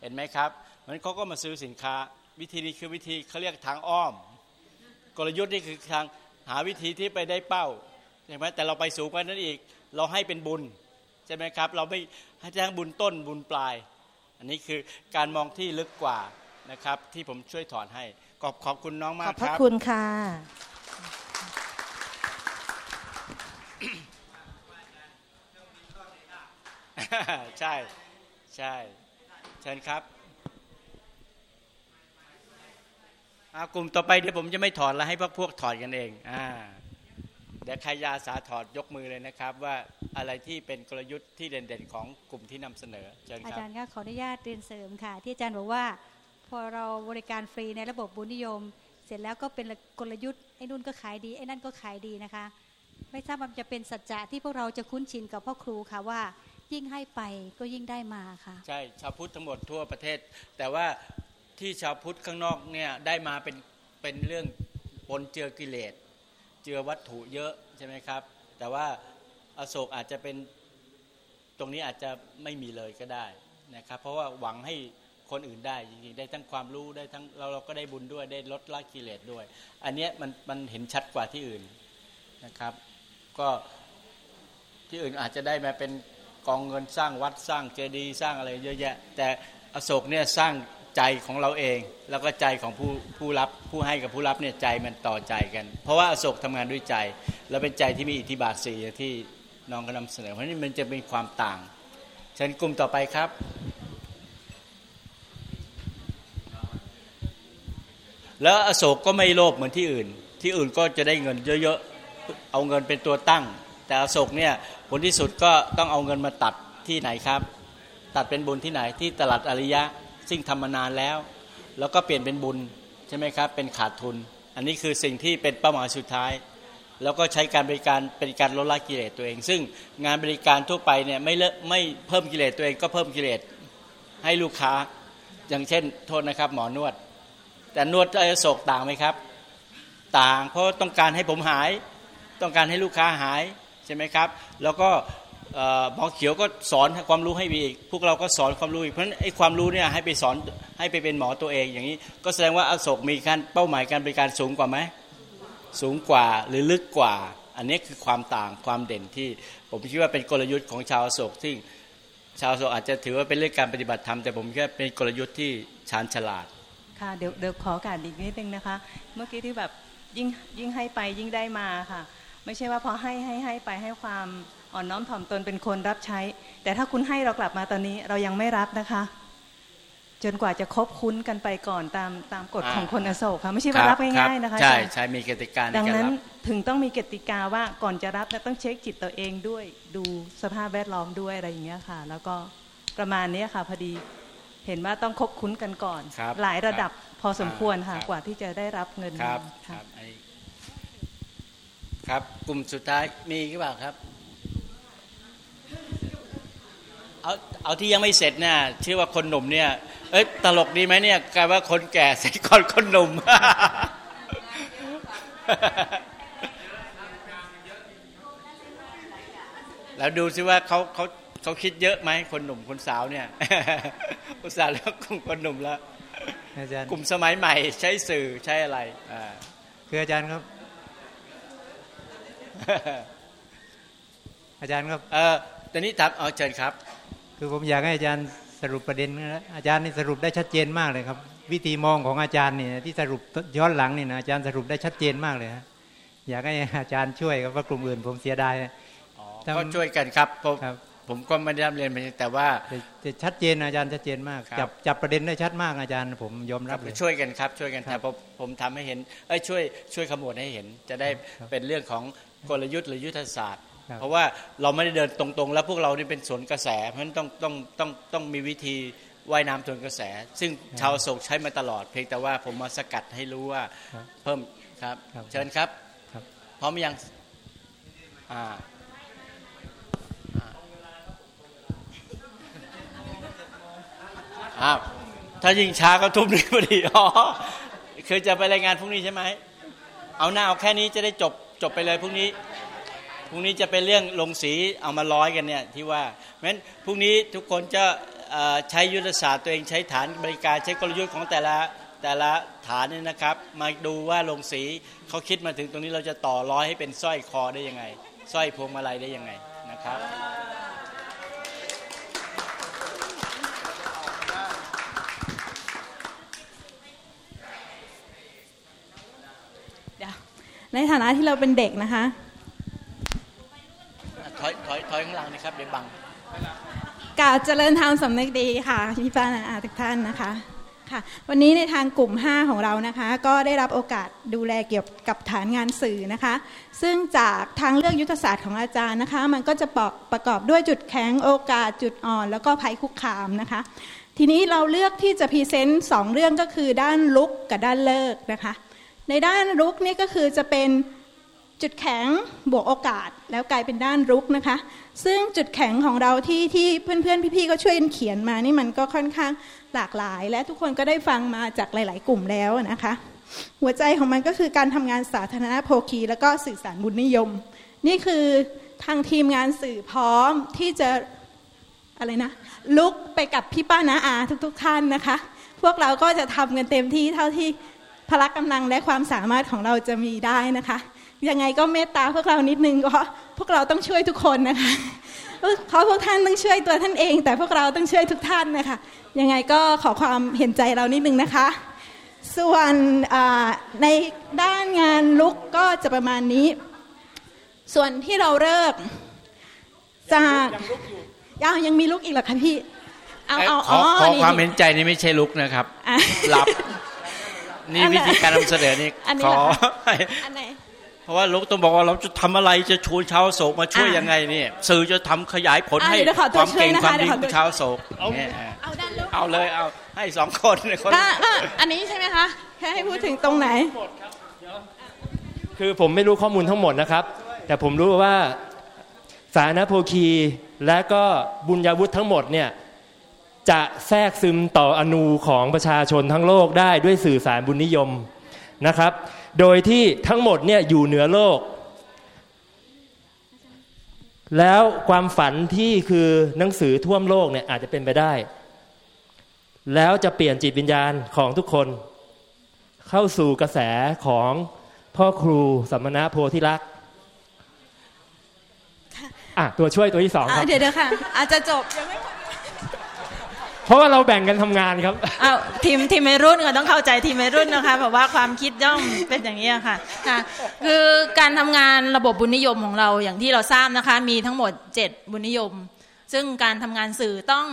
เห็นไหมครับมันเขาก็มาซื้อสินค้า วิธีนี้คือวิธีเขาเรียกทางอ้อม กลยุทธ์นี่คือทางหาวิธีที่ไปได้เป้าใช่ไหมแต่เราไปสูงกว่านั้นอีก เราให้เป็นบุญใช่ไหมครับ เราไม่ให้ทั้งบุญต้นบุญปลาย อันนี้คือการมองที่ลึกกว่านะครับ ที่ผมช่วยถอนให้ ขอบขอบคุณน้องขมาอกบพคระรับคุณค่ะ ใช่ใช่เชิญครับอากลุ่มต่อไปเดี๋ยวผมจะไม่ถอดแล้วให้พวกพวกถอดกันเองอ่าเดี๋ยวใครยาสาถอดยกมือเลยนะครับ ว่าอะไรที่เป็นกลยุทธ์ที่เด่นๆของกลุ่มที่นำเสนอเชิญอาครับจารย์ก็ขออนุญาตเรียนเสริมค่ะ ที่อาจารย์บอกว่าพ อเราบริการฟรีในระบบบุญนิยม เสร็จแล้วก็เป็นกลยุทธ์ไอ้นู่นก็ขายดีไอ้นั่นก็ขายดีนะคะ ไม่ทราบมันจะเป็นสัจจะที่พวกเราจะคุ้นชินกับพ่อครูค่ะว่า ยิ่งให้ไปก็ยิ่งได้มาค่ะ ใช่ชาวพุทธทั้งหมดทั่วประเทศ แต่ว่าที่ชาวพุทธข้างนอกเนี่ยได้มาเป็นเป็นเรื่องปนเจือกิเลสเจือวัตถุเยอะใช่ไหมครับ แต่ว่าอโศกอาจจะเป็นตรงนี้อาจจะไม่มีเลยก็ได้นะครับ เพราะว่าหวังให้ คนอื่นได้จริงๆได้ทั้งความรู้ได้ทั้งเราเราก็ได้บุญด้วยได้ลดละกิเลสด้วย อันเนี้ยมันมันเห็นชัดกว่าที่อื่นนะครับ ก็ที่อื่นอาจจะได้มาเป็นกองเงินสร้างวัดสร้างเจดีย์สร้างอะไรเยอะแยะ แต่อโศกเนี่ยสร้างใจของเราเอง แล้วก็ใจของผู้ผู้รับผู้ให้กับผู้รับเนี่ยใจมันต่อใจกัน เพราะว่าอโศกทำงานด้วยใจ แล้วเป็นใจที่มีอิทธิบาทสี่ที่น้องก็นำเสนอเพราะนี้มันจะมีความต่างเชิญกลุ่มต่อไปครับ แล้วอโศกก็ไม่โลภเหมือนที่อื่น ที่อื่นก็จะได้เงินเยอะๆ เอาเงินเป็นตัวตั้ง แต่อโศกเนี่ยผลที่สุดก็ต้องเอาเงินมาตัดที่ไหนครับ ตัดเป็นบุญที่ไหนที่ตลาดอริยะ ซึ่งทำมานานแล้ว แล้วก็เปลี่ยนเป็นบุญใช่ไหมครับ เป็นขาดทุน อันนี้คือสิ่งที่เป็นเป้าหมายสุดท้าย แล้วก็ใช้การบริการเป็นการลดละกิเลสตัวเอง ซึ่งงานบริการทั่วไปเนี่ยไม่เละไม่เพิ่มกิเลสตัวเองก็เพิ่มกิเลสให้ลูกค้า อย่างเช่น โทษนะครับ หมอนวด แต่นวดอโศกต่างไหมครับ ต่างเพราะต้องการให้ผมหาย ต้องการให้ลูกค้าหายใช่ไหมครับ แล้วก็เอ่อหมอเขียวก็สอนความรู้ให้อีก พวกเราก็สอนความรู้อีก เพราะฉะนั้นไอ้ความรู้เนี่ยให้ไปสอนให้ไปเป็นหมอตัวเองอย่างนี้ ก็แสดงว่าอโศกมีการเป้าหมายการบริการสูงกว่าไหมสูงกว่าหรือลึกกว่า อันนี้คือความต่างความเด่นที่ ผมคิดว่าเป็นกลยุทธ์ของชาวอโศกที่ชาวอโศกอาจจะถือว่าเป็นเรื่องการปฏิบัติธรรมแต่ผมคิดว่าเป็นกลยุทธ์ที่ชาญฉลาด ค่ะเดี๋ยวเดี๋ยวขอโอการอีกนิดนึงนะคะ เมื่อกี้ที่แบบยิ่งยิ่งให้ไปยิ่งได้มาค่ะ ไม่ใช่ว่าพอให้ให้ให้ไปให้ความอ่อนน้อมถ่อมตนเป็นคนรับใช้ แต่ถ้าคุณให้เรากลับมาตอนนี้เรายังไม่รับนะคะ จนกว่าจะคบคุ้นกันไปก่อนตามตามกฎอ่าของคนอโศกค่ะไม่ใช่ว่ารับง่ายๆนะคะใช่อาจารย์ใช่มีกติกาในดังการนั้นรับถึงต้องมีกติกาว่าก่อนจะรับเนี่ยต้องเช็คจิตตัวเองด้วย ดูสภาพแวดล้อมด้วยอะไรอย่างเงี้ยค่ะ แล้วก็ประมาณเนี้ยค่ะพอดี เห็นว่าต้องคบคุ้นกันก่อนครับหลายระดับพอสมควรค่ะครับกว่าที่จะได้รับเงินครับคค่ะรับไอ้ครับกลุ่มสุดท้ายมีหรือเปล่าครับเอาเอาที่ยังไม่เสร็จเนี่ยชื่อว่าคนหนุ่มเนี่ยเอ้ยตลกดีไหมเนี่ยกลายว่าคนแก่เสร็จก่อนคนหนุ่มแล้วดูซิว่าเขาเขา เขาคิดเยอะไหมคนหนุ่มคนสาวเนี่ยอุตส่าห์แล้วกลุ่มคนหนุ่มแล้วอาจารย์กลุ่มสมัยใหม่ใช้สื่อใช้อะไรอ่าคืออาจารย์ครับ อาจารย์ครับเออตอนนี้ถามเอาเชิญครับ คือผมอยากให้อาจารย์สรุปประเด็นนะอาจารย์นี่สรุปได้ชัดเจนมากเลยครับ วิธีมองของอาจารย์เนี่ยที่สรุปย้อนหลังนี่นะอาจารย์สรุปได้ชัดเจนมากเลยฮะอยากให้อาจารย์ช่วยครับว่ากลุ่มอื่นผมเสียดายอ๋อทำก็ช่วยกันครับผมครับ ผมก็ไม่ได้รับเรียนไปแต่ว่าแต่แต่ชัดเจนอาจารย์ชัดเจนมากครับจับจับประเด็นได้ชัดมากอาจารย์ ผมยอมรับเลยช่วยกันครับ ช่วยกันครัแต่บผมผมทำให้เห็นเอ้ยช่วยช่วยขมวดให้เห็น จะได้ครับเป็นเรื่องของกลยุทธ์หรือยุทธศาสตร์ครับเพราะว่าเราไม่ได้เดินตรงๆ แล้วพวกเรานี่เป็นสวนกระแส เพราะฉะนั้นต้องต้องต้องต้องมีวิธีว่ายน้ำสวนกระแส ซึ่งชาวโศกใช้มาตลอด เพียงแต่ว่าผมมาสกัดให้รู้ว่าครับเพิ่มครับครับเชิญครับครับ พร้อมยังอ่า อ้าวถ้ายิ่งช้าก็ทุ่มหนึงพอดีอ๋อคือจะไปรายงานพรุ่งนี้ใช่ไหมเอาหน้าเอาแค่นี้จะได้จบจบไปเลยพรุ่งนี้พรุ่งนี้จะเป็นเรื่องลงสีเอามาร้อยกันเนี่ยที่ว่าเพราะฉะนั้นพรุ่งนี้ทุกคนจะใช้ยุทธศาสตร์ตัวเองใช้ฐานบริการใช้กลยุทธ์ของแต่ละแต่ละฐานเนี่ยนะครับ มาดูว่าลงสีเขาคิดมาถึงตรงนี้เราจะต่อร้อยให้เป็นสร้อยคอได้ยังไงสร้อยพวงมาลัยได้ยังไงนะครับ เดี๋ยว ในฐานะที่เราเป็นเด็กนะคะถอยถอยถอยข้างหลังนะครับเดี๋ยวบังกล่าวเจริญธรรมสำนึกดีค่ะพี่ป้านาอาทุกท่านนะคะค่ะ วันนี้ในทางกลุ่ม 5 ของเรานะคะ ก็ได้รับโอกาสดูแลเกี่ยวกับฐานงานสื่อนะคะ ซึ่งจากทางเลือกยุทธศาสตร์ของอาจารย์นะคะ มันก็จะประประกอบด้วยจุดแข็งโอกาสจุดอ่อน แล้วก็ภัยคุกคามนะคะ ทีนี้เราเลือกที่จะ present สองเรื่องก็คือด้านรุกกับด้านเลิกนะคะ ในด้านรุกนี่ก็คือจะเป็นจุดแข็งบวกโอกาส แล้วกลายเป็นด้านรุกนะคะ ซึ่งจุดแข็งของเราที่ที่เพื่อนๆพี่ๆก็ช่วยเขียนมานี่มันก็ค่อนข้างหลากหลาย และทุกคนก็ได้ฟังมาจากหลาย ๆ กลุ่มแล้วนะคะ หัวใจของมันก็คือการทำงานสาธารณโภคี แล้วก็สื่อสารบุญนิยม นี่คือทางทีมงานสื่อพร้อมที่จะอะไรนะลุกไปกับพี่ป้านาอาทุก ๆ ท่านนะคะ พวกเราก็จะทำกันเต็มที่เท่าที่ พละกำลังและความสามารถของเราจะมีได้นะคะ ยังไงก็เมตตาพวกเรานิดนึงเพราะพวกเราต้องช่วยทุกคนนะคะเพราะพวกท่านต้องช่วยตัวท่านเอง แต่พวกเราต้องช่วยทุกท่านนะคะยังไงก็ขอความเห็นใจเรานิดนึงนะคะ ส่วนในด้านงานลุกก็จะประมาณนี้ ส่วนที่เราเลิกจากยังยังมีลุกอีกเหรอคะพี่เอาเอาขอขอนี่ความเห็นใจนี่ไม่ใช่ลุกนะครับอะหลับ นี่วิธีการนำเสนอนี่อันนี้ขอเหรอคะให้อันไหนเพราะว่าลุกต้องบอกว่าเราจะทำอะไรจะชวนชาวโศกมาช่วยอะยังไงเนี่ยสื่อจะทำขยายผลอะให้เดี๋ยวขอคตัววามเก่งช่วยนะคะความดีเดี๋ยวขอขตัวองชาวโศกเนี่ยเอาด้านลุกเอาเลยเอาให้สองคนเนี่ยคนก็ก็อันนี้ใช่ไหมคะแค่ให้พูดถึงตรงไหน คือผมไม่รู้ข้อมูลทั้งหมดนะครับ แต่ผมรู้ว่าสาธารณโภคีและก็บุญญาวุฒิทั้งหมดเนี่ย จะแทรกซึมต่ออนูของประชาชนทั้งโลกได้ด้วยสื่อสารบุญนิยมนะครับ โดยที่ทั้งหมดเนี่ยอยู่เหนือโลก แล้วความฝันที่คือหนังสือท่วมโลกเนี่ยอาจจะเป็นไปได้ แล้วจะเปลี่ยนจิตวิญญาณของทุกคน เข้าสู่กระแสของพ่อครูสัมมณะโพธิรักษ์อะตัวช่วยตัวที่สองครับ เดี๋ยวเดี๋ยวค่ะ อาจจะจบยังไม่ เพราะว่าเราแบ่งกันทำงานครับอ้าวทีมทีมวัยรุ่นก็ต้องเข้าใจทีมวัยรุ่นนะคะเพราะว่าความคิดย่อมเป็นอย่างนี้ค่ะค่ะ คือการทำงานระบบบุญนิยมของเราอย่างที่เราทราบนะคะ มีทั้งหมด 7 บุญนิยม ซึ่งการทำงานสื่อต้อง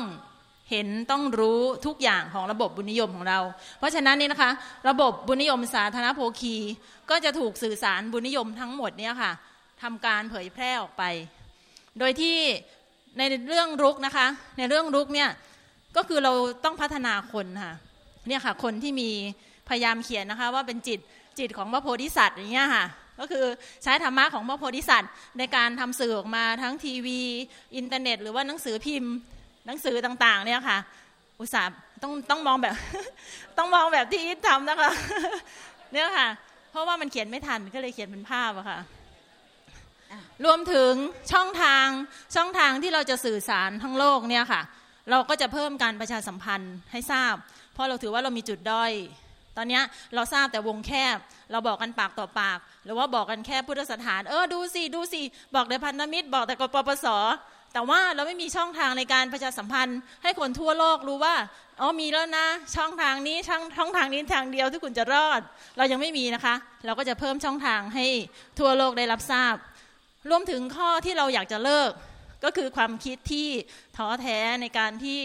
เห็นต้องรู้ทุกอย่างของระบบบุญนิยมของเรา เพราะฉะนั้นนี่นะคะ ระบบบุญนิยมสาธารณโภคี ก็จะถูกสื่อสารบุญนิยมทั้งหมดเนี่ยค่ะทำการเผยแพร่ออกไป โดยที่ในเรื่องรุกนะคะ ในเรื่องรุกเนี่ย ก็คือเราต้องพัฒนาคนค่ะเนี่ยค่ะคนที่มีพยายามเขียนนะคะ ว่าเป็นจิตจิตของพระโพธิสัตว์อย่างเงี้ยค่ะก็คือใช้ธรรมะของพระโพธิสัตว์ ในการทำสื่อออกมาทั้งทีวี อินเทอร์เน็ต หรือว่าหนังสือพิมพ์ หนังสือต่างๆ เนี่ยค่ะ อุตส่าห์ต้องต้องมองแบบ ต้องมองแบบที่อีททำนะคะ เนี่ยค่ะ เพราะว่ามันเขียนไม่ทันก็เลยเขียนเป็นภาพอะค่ะรวมถึงช่องทางช่องทางที่เราจะสื่อสารทั้งโลกเนี่ยค่ะ เราก็จะเพิ่มการประชาสัมพันธ์ให้ทราบ เพราะเราถือว่าเรามีจุดด้อย ตอนนี้เราทราบแต่วงแคบ เราบอกกันปากต่อปาก หรือว่าบอกกันแค่พุทธสถาน เออดูสิดูสิ บอกแต่พันธมิตร บอกแต่กปปสแต่ว่าเราไม่มีช่องทางในการประชาสัมพันธ์ ให้คนทั่วโลกรู้ว่าอ๋อมีแล้วนะ ช่องทางนี้ช่องช่องทางนี้ทางเดียวที่คุณจะรอด เรายังไม่มีนะคะ เราก็จะเพิ่มช่องทางให้ทั่วโลกได้รับทราบ รวมถึงข้อที่เราอยากจะเลิก ก็คือความคิดที่ท้อแท้ในการที่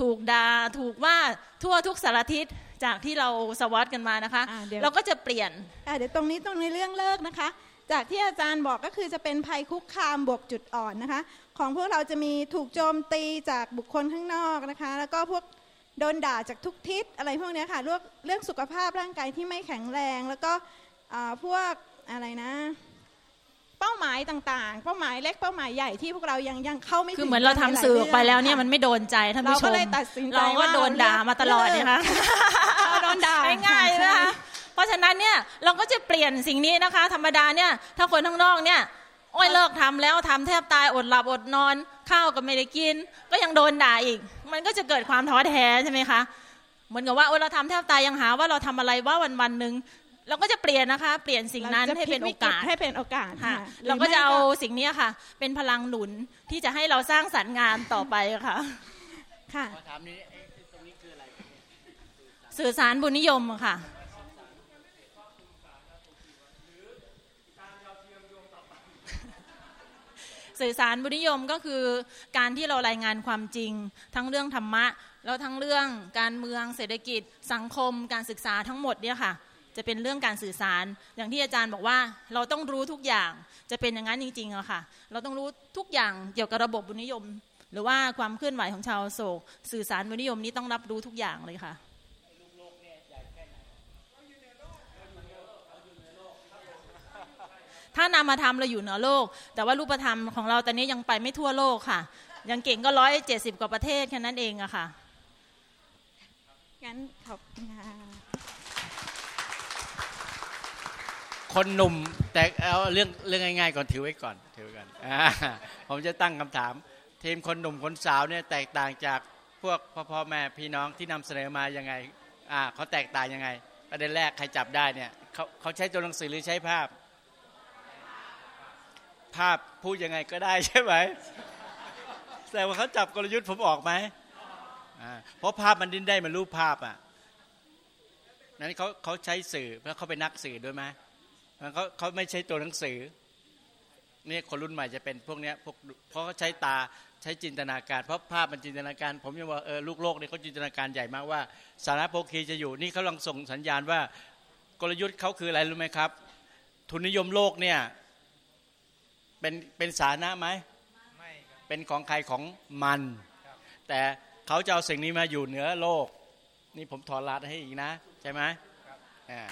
ถูกดา่าถูกว่าทั่วทุกสารทิศจากที่เราสวัสดกันมานะคะอ่าเดี๋ยวเราก็จะเปลี่ยนอะเดี๋ยวตรงนี้ตรงในเรื่องเลิกนะคะ จากที่อาจารย์บอกก็คือจะเป็นภัยคุกคามบวกจุดอ่อนนะคะ ของพวกเราจะมีถูกโจมตีจากบุคคลข้างนอกนะคะ แล้วก็พวกโดนด่าจากทุกทิศอะไรพวกเนี้ยค่ะเรื่องเรื่องสุขภาพร่างกายที่ไม่แข็งแรง แล้วก็อ่าพวกอะไรนะ เป้าหมายต่างๆ เป้าหมายเล็กเป้าหมายใหญ่ที่พวกเรายังยังเข้าไม่ถึงคือเหมือนเราทำสื่อออกไปแล้วเนี่ยมันไม่โดนใจท่านผู้ชมเราก็เลยตัดสินใจเราก็โดนด่ามาตลอดเนี่ยนะเราโดนด่าง่ายๆนะคะเพราะฉะนั้นเนี่ยเราก็จะเปลี่ยนสิ่งนี้นะคะ ธรรมดาเนี่ยถ้าคนข้างนอกเนี่ยโอ้ยเลิกทำแล้วทำแทบตายอดหลับอดนอนข้าวก็ไม่ได้กิน ก็ยังโดนด่าอีก มันก็จะเกิดความท้อแท้ใช่ไหมคะเหมือนกับว่าโอ้ยเราทำแทบตายยังหาว่าเราทำอะไรว่าวันวันๆหนึ่ง เราก็จะเปลี่ยนนะคะ เปลี่ยนสิ่งนั้นเราจะให้เป็นโอกาสพลิกวิกฤตให้เป็นโอกาสค่ะค่ะเราก็จะเอาหรือไม่สิ่งนี้ค่ะ เป็นพลังหนุนที่จะให้เราสร้างสรรค์งานต่อไปค่ะ ค่ะขอถามนี้ไอ้ตรงนี้คืออะไรสื่อสารบุญนิยมค่ะสื่อสารบุญนิยมก็คือการที่เรารายงานความจริง ทั้งเรื่องธรรมะ แล้วทั้งเรื่องการเมืองเศรษฐกิจ สังคม การศึกษาทั้งหมดเนี่ยค่ะ จะเป็นเรื่องการสื่อสาร อย่างที่อาจารย์บอกว่าเราต้องรู้ทุกอย่างจะเป็นอย่างนั้นจริงๆอะค่ะ เราต้องรู้ทุกอย่างเกี่ยวกับระบบบุญนิยม หรือว่าความเคลื่อนไหวของชาวโศก สื่อสารบุญนิยมนี้ต้องรับรู้ทุกอย่างเลยค่ะถ้านำมาทำเราอยู่เหนือโลก แต่ว่ารูปธรรมของเราตอนนี้ยังไปไม่ทั่วโลกค่ะ ยังเก่งก็ร้อยเจ็ดสิบกว่าประเทศแค่นั้นเองอะค่ะงั้นขอบคุณค่ะ คนหนุ่มแต่เอาเรื่องเรื่องง่ายๆก่อนถือไว้ก่อนถือไว้ก่อนอผมจะตั้งคำถาม ทีมคนหนุ่มคนสาวเนี่ยแตกต่างจากพวกพ่อพ่อแม่พี่น้องที่นำเสนอมายังไงอ่าเขาแตกต่างยังไงประเด็นแรกใครจับได้เนี่ยเขาเขาใช้ตัวหนังสือหรือใช้ภาพ ภาพพูดยังไงก็ได้ใช่ไหมแต่ว่าเขาจับกลยุทธ์ผมออกไหมอ่าเพราะภาพมันดิ้นได้มันรูปภาพอะนั้นเขาเขาใช้สื่อแล้วเขาเป็นนักสื่อด้วยไหม เขาเขาไม่ใช่ตัวหนังสือนี่คนรุ่นใหม่จะเป็นพวกเนี้ยพวกเพราะเขาใช้ตาใช้จินตนาการ เพราะภาพมันจินตนาการ ผมยังว่าเออลูกโลกนี่เขาจินตนาการใหญ่มากว่า สารโภคีจะอยู่นี่เขาลองส่งสัญญาณว่ากลยุทธ์เขาคืออะไรรู้ไหมครับ ทุนนิยมโลกเนี่ยเป็นเป็นสาธารณะไหมไม่เป็นของใครของมัน แต่เขาจะเอาสิ่งนี้มาอยู่เหนือโลก นี่ผมถอดรหัสให้อีกนะ ใช่ไหมอ่า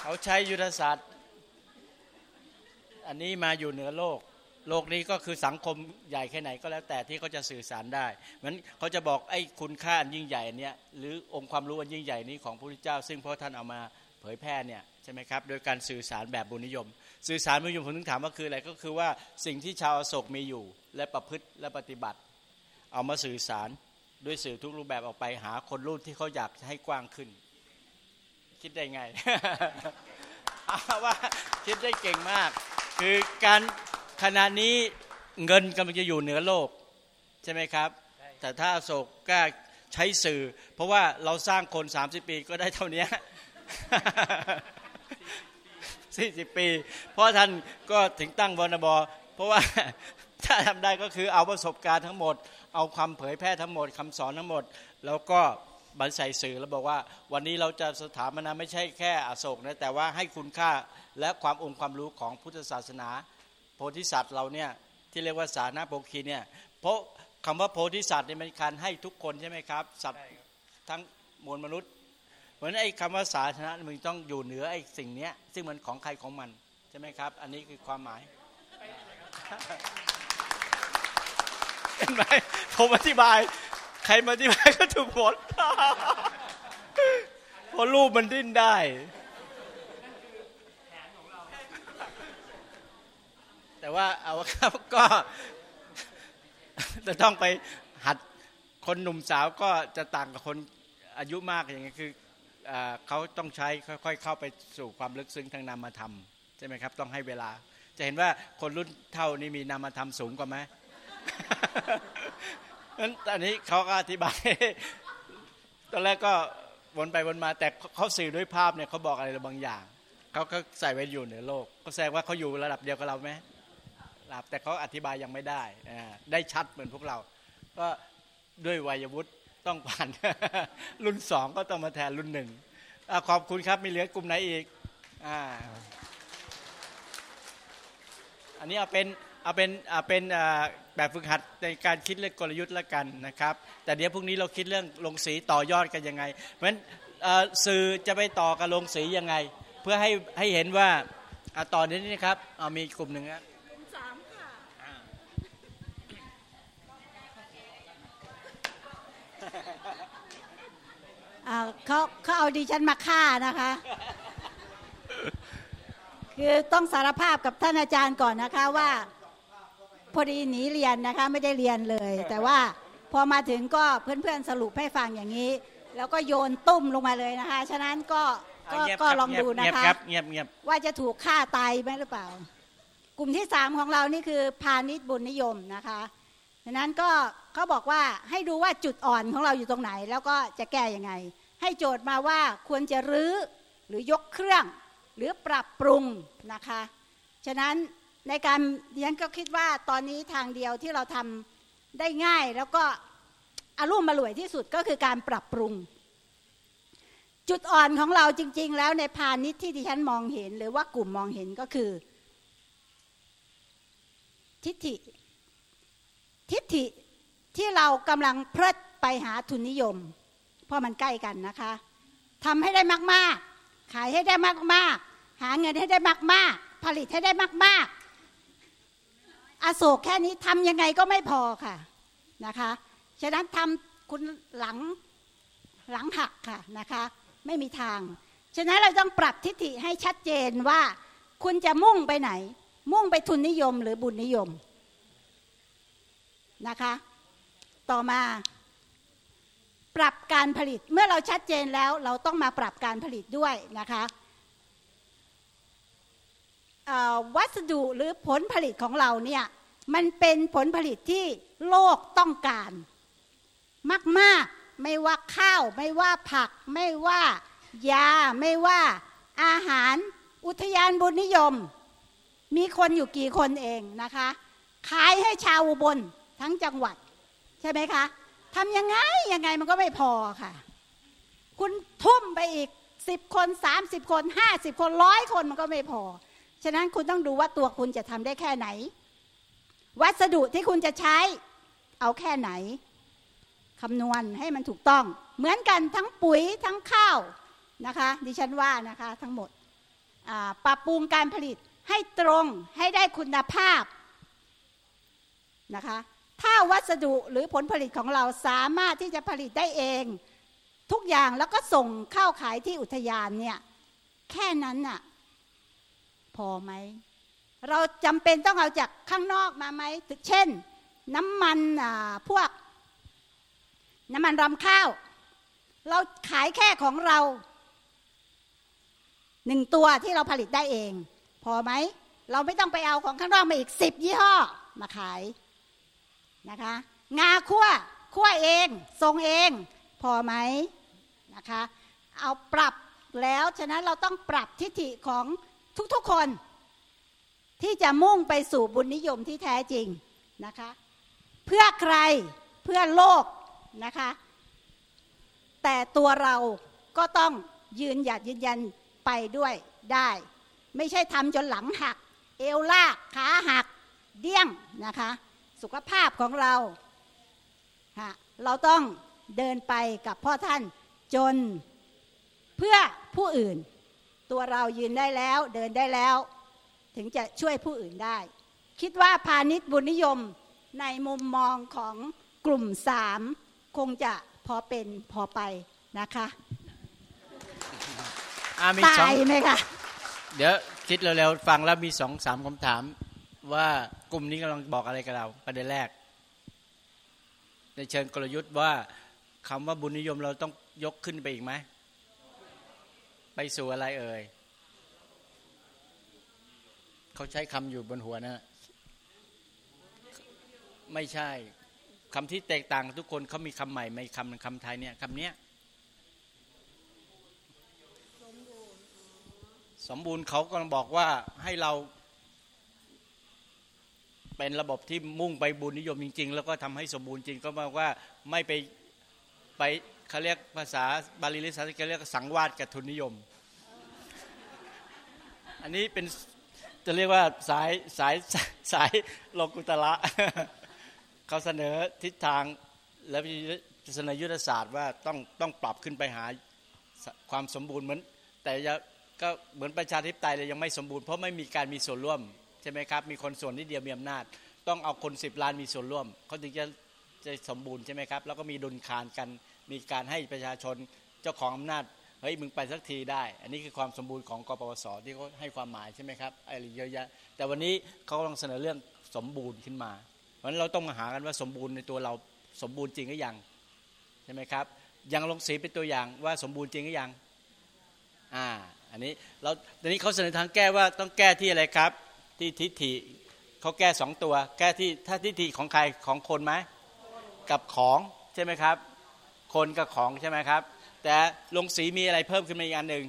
เขาใช้ยุทธศาสตร์ อันนี้มาอยู่เหนือโลก โลกนี้ก็คือสังคมใหญ่แค่ไหนก็แล้วแต่ที่เขาจะสื่อสารได้เหมือนเขาจะบอกไอ้คุณค่าอันยิ่งใหญ่เนี้ยหรือองค์ความรู้อันยิ่งใหญ่นี้ของพระพุทธเจ้า ซึ่งพระท่านเอามาเผยแพร่เนี่ยใช่ไหมครับโดยการสื่อสารแบบบุญนิยม สื่อสารบุญนิยมผมถึงถามว่าคืออะไรก็คือว่าสิ่งที่ชาวอโศกมีอยู่ และประพฤติและปฏิบัติ เอามาสื่อสารด้วยสื่อทุกรูปแบบออกไปหาคนรุ่นที่เขาอยากให้กว้างขึ้น คิดได้ไงเอาว่าคิดได้เก่งมาก คือการขณะนี้เงินกำลังจะอยู่เหนือโลก ใช่ไหมครับ แต่ถ้าอโศกกล้าใช้สื่อ เพราะว่าเราสร้างคน 30 ปีก็ได้เท่านี้40 ปี เพราะท่านก็ถึงตั้งวนบเพราะว่าถ้าทำได้ก็คือเอาประสบการณ์ทั้งหมด เอาความเผยแพร่ทั้งหมดคำสอนทั้งหมด แล้วก็ บันใส่สื่อแล้วบอกว่า วันนี้เราจะสถาปนาไม่ใช่แค่อโศกนะแต่ว่าให้คุณค่าและความองค์ความรู้ของพุทธศาสนา โพธิสัตว์เราเนี่ยที่เรียกว่าสาธารณโภคีเนี่ยเพราะคำว่าโพธิสัตว์เนี่ยมันการให้ทุกคนใช่ไหมครับสัตว์ทั้งมวลมนุษย์เพราะฉะนั้นไอ้คำว่าสาธารณะมันต้องอยู่เหนือไอ้สิ่งเนี้ยซึ่งมันของใครของมันใช่ไหมครับ อันนี้คือความหมายเห็นไหมผมอธิบาย ใครมาอธิบายก็ถูกหมดเพราะรูปมันดิ้นได้แต่ว่าเอาครับก็จะต้องไปหัดคนหนุ่มสาวก็จะต่างกับคนอายุมากอย่างนี้คือเขาต้องใช้ค่อยๆเข้าไปสู่ความลึกซึ้งทางนามธรรมใช่ไหมครับ ต้องให้เวลา จะเห็นว่าคนรุ่นเท่านี้มีนามธรรมสูงกว่าไหม นั้นตอนนี้เขาก็อธิบาย ตอนแรกก็วนไปวนมาแต่เขาสื่อด้วยภาพเนี่ยเขาบอกอะไรบางอย่างเขาก็ใส่ไว้อยู่เหนือโลก ก็แสดงว่าเขาอยู่ระดับเดียวกับเราไหมระดับแต่เขาอธิบายยังไม่ได้ได้ชัดเหมือนพวกเรา ก็ด้วยวัยวุฒิต้องผ่าน รุ่นสองก็ต้องมาแทนรุ่นหนึ่งอขอบคุณครับมีเหลือกลุ่มไหนอีกอ่าอันนี้เอาเป็น เอาเป็นเอาเป็นอ่าแบบฝึกหัดในการคิดเรื่องกลยุทธ์ละกันนะครับ แต่เดี๋ยวพรุ่งนี้เราคิดเรื่องลงสีต่อยอดกันยังไง เพราะฉะนั้นเอ่อสื่อจะไปต่อกับลงสียังไง เพื่อให้ให้เห็นว่าอะต่อนี้นะครับเอามีกลุ่มหนึ่งครับอ่าเขาเขาเอาดิฉันมาฆ่านะคะ คือต้องสารภาพกับท่านอาจารย์ก่อนนะคะว่า พอดีหนีเรียนนะคะไม่ได้เรียนเลย แต่ว่าพอมาถึงก็เพื่อนๆสรุปให้ฟังอย่างนี้ แล้วก็โยนตุ้มลงมาเลยนะคะ ฉะนั้นก็ก็เงียบก็ครับลองดูนะเงียบคะครับเงียบเงียบว่าจะถูกฆ่าตายไหมหรือเปล่า กลุ่มที่สามของเรานี่คือพาณิชย์บุญนิยมนะคะดังนั้นก็เขาบอกว่าให้ดูว่าจุดอ่อนของเราอยู่ตรงไหน แล้วก็จะแก้ยังไง ให้โจทย์มาว่าควรจะรื้อหรือยกเครื่อง หรือปรับปรุงนะคะ ฉะนั้น ในการเรียนก็คิดว่าตอนนี้ทางเดียวที่เราทำได้ง่ายแล้วก็อารุ่มมารวยที่สุดก็คือการปรับปรุง จุดอ่อนของเราจริง ๆ แล้วในพาณิชย์ที่ดิฉันมองเห็น หรือว่ากลุ่มมองเห็นก็คือ ทิฏฐิ ทิฏฐิที่เรากำลังเพลิดไปหาทุนนิยม เพราะมันใกล้กันนะคะทำให้ได้มาก ๆ ขายให้ได้มาก ๆ หาเงินให้ได้มาก ๆ ผลิตให้ได้มาก ๆ อโศกแค่นี้ทำยังไงก็ไม่พอค่ะนะคะฉะนั้นทำคุณหลังหลังหักค่ะนะคะไม่มีทาง ฉะนั้นเราต้องปรับทิฏฐิให้ชัดเจนว่าคุณจะมุ่งไปไหน มุ่งไปทุนนิยมหรือบุญนิยมนะคะ ต่อมาปรับการผลิตเมื่อเราชัดเจนแล้วเราต้องมาปรับการผลิตด้วยนะคะ วัสดุหรือผลผลิตของเราเนี่ยมันเป็นผลผลิตที่โลกต้องการ มากๆไม่ว่าข้าว ไม่ว่าผัก ไม่ว่ายา ไม่ว่าอาหารอุทยานบุญนิยม มีคนอยู่กี่คนเองนะคะ ขายให้ชาวอุบลทั้งจังหวัด ใช่ไหมคะทำยังไง ยังไงมันก็ไม่พอค่ะ คุณทุ่มไปอีกสิบคนสามสิบคนห้าสิบคนร้อยคนมันก็ไม่พอ ฉะนั้นคุณต้องดูว่าตัวคุณจะทำได้แค่ไหน วัสดุที่คุณจะใช้ เอาแค่ไหนคำนวณให้มันถูกต้อง เหมือนกันทั้งปุ๋ยทั้งข้าวนะคะ ดิฉันว่านะคะทั้งหมดปรับปรุงการผลิตให้ตรงให้ได้คุณภาพนะคะถ้าวัสดุหรือผลผลิตของเราสามารถที่จะผลิตได้เอง ทุกอย่างแล้วก็ส่งเข้าขายที่อุทยานเนี่ยแค่นั้นน่ะ อไหม เราจำเป็นต้องเอาจากข้างนอกมาไหมเช่น น้ำมันพวก น้ำมันรำข้าว เราขายแค่ของเราหนึ่งตัวที่เราผลิตได้เอง พอไหม เราไม่ต้องไปเอาของข้างนอกมาอีกสิบยี่ห้อมาขายนะคะ งาคั่วคั่วเองทรงเอง พอไหมนะคะ เอาปรับแล้วฉะนั้นเราต้องปรับทิฏฐิของ ทุกๆคน ที่จะมุ่งไปสู่บุญนิยมที่แท้จริงนะคะ เพื่อใครเพื่อโลกนะคะ แต่ตัวเราก็ต้องยืนหยัดยืนยันไปด้วยได้ ไม่ใช่ทำจนหลังหัก เอวลากขาหัก เดี้ยงนะคะ สุขภาพของเราเราต้องเดินไปกับพ่อท่านจนเพื่อผู้อื่น ตัวเรายืนได้แล้วเดินได้แล้ว ถึงจะช่วยผู้อื่นได้ คิดว่าพาณิชย์บุญนิยมในมุมมองของกลุ่มสามคงจะพอเป็นพอไปนะคะตายไหมคะเดี๋ยวคิดเร็วๆฟังแล้วมีสองสามคำถาม ว่ากลุ่มนี้กำลังบอกอะไรกับเราประเด็นแรก ในเชิงกลยุทธ์ว่าคำว่าบุญนิยมเราต้องยกขึ้นไปอีกไหม ไปสู่อะไรเอ่ยเขาใช้คำอยู่บนหัวนะไม่ใช่คำที่แตกต่างทุกคนเขามีคำใหม่ไม่คำคำไทยเนี่ยคำเนี้ยสมบูรณ์เขากำลังบอกว่าให้เรา เป็นระบบที่มุ่งไปบุญนิยมจริง ๆ แล้วก็ทำให้สมบูรณ์จริงก็มาว่าไม่ไปไปเขาเรียกภาษาบาลีหรือภาษาเขาเรียกสังวาสกับทุนนิยม อันนี้เป็นจะเรียกว่าสายสายสายโลกุตละเขาเสนอทิศทางและเสนอยุทธศาสตร์ว่าต้องต้องปรับขึ้นไปหาความสมบูรณ์เหมือน แต่ก็เหมือนประชาธิปไตยเลยยังไม่สมบูรณ์เพราะไม่มีการมีส่วนร่วมใช่ไหมครับ มีคนส่วนที่เดียวมีอำนาจ ต้องเอาคนสิบล้านมีส่วนร่วมเขาถึงจะจะสมบูรณ์ใช่ไหมครับ แล้วก็มีดุลคารกัน มีการให้ประชาชนเจ้าของอำนาจ เฮ้ยมึงไปสักทีได้ อันนี้คือความสมบูรณ์ของกปปสที่เขาให้ความหมายใช่ไหมครับอะไรเยอะแยะแต่วันนี้เขากำลังเสนอเรื่องสมบูรณ์ขึ้นมา เพราะฉะนั้นเราต้องมาหากันว่าสมบูรณ์ในตัวเราสมบูรณ์จริงหรือยังใช่ไหมครับยังลงสีเป็นตัวอย่างว่าสมบูรณ์จริงหรือยังอ่าอันนี้เราตอนนี้เขาเสนอทางแก้ว่าต้องแก้ที่อะไรครับ ที่ทิฏฐิเขาแก้สองตัว แก้ที่ถ้าทิฏฐิของใครของคนไหมกับของใช่ไหมครับ คนกับของใช่ไหมครับ แต่ลงสีมีอะไรเพิ่มขึ้นมาอีกอันหนึ่ง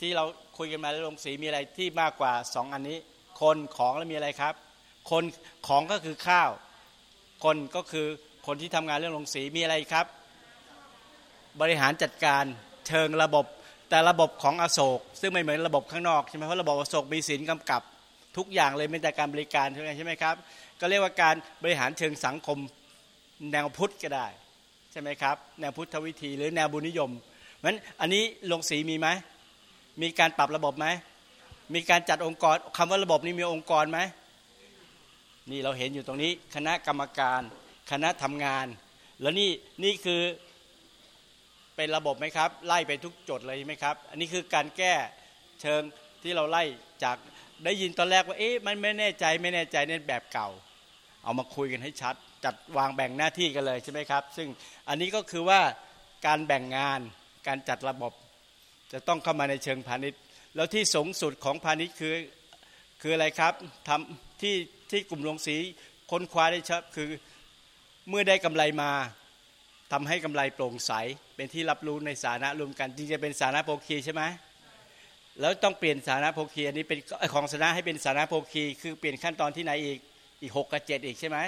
ที่เราคุยกันมาแล้วลงสีมีอะไรที่มากกว่าสองอันนี้ คนของแล้วมีอะไรครับ คนของก็คือข้าว คนก็คือคนที่ทำงานเรื่องลงสีมีอะไรครับ บริหารจัดการเชิงระบบแต่ระบบของอโศก ซึ่งไม่เหมือนระบบข้างนอกใช่ไหมเพราะระบบอโศกมีศีลกำกับทุกอย่างเลยไม่แต่การบริการใช่ไหมใช่ไหมครับ ก็เรียกว่าการบริหารเชิงสังคมแนวพุทธก็ได้ ใช่ไหมครับ แนวพุทธวิธีหรือแนวบุญนิยมเพราะนั้นอันนี้ลงสีมีไหมมีการปรับระบบไหมมีการจัดองค์กรคำว่าระบบนี้มีองค์กรไหมนี่เราเห็นอยู่ตรงนี้คณะกรรมการ คณะทำงาน แล้วนี่นี่คือเป็นระบบไหมครับ ไล่ไปทุกจดเลยไหมครับ อันนี้คือการแก้เชิงที่เราไล่จากได้ยินตอนแรกว่าเอ๊ะมันไม่แน่ใจไม่แน่ใจในแบบเก่า เอามาคุยกันให้ชัด จัดวางแบ่งหน้าที่กันเลยใช่ไหมครับ ซึ่งอันนี้ก็คือว่าการแบ่งงานการจัดระบบ จะต้องเข้ามาในเชิงพาณิชย์ แล้วที่สูงสุดของพาณิชย์คือคืออะไรครับทำที่ที่กลุ่มโรงสีค้นคว้าได้ชัดคือเมื่อได้กำไรมาทำให้กำไรโปร่งใส เป็นที่รับรู้ในสาระรวมกันจริงจะเป็นสาระโภคีใช่ไหมแล้วต้องเปลี่ยนสาระโภคีอันนี้เป็นของสาระให้เป็นสาระโภคี คือเปลี่ยนขั้นตอนที่ไหนอีกอีกหกกับเจ็ดอีกใช่ไหม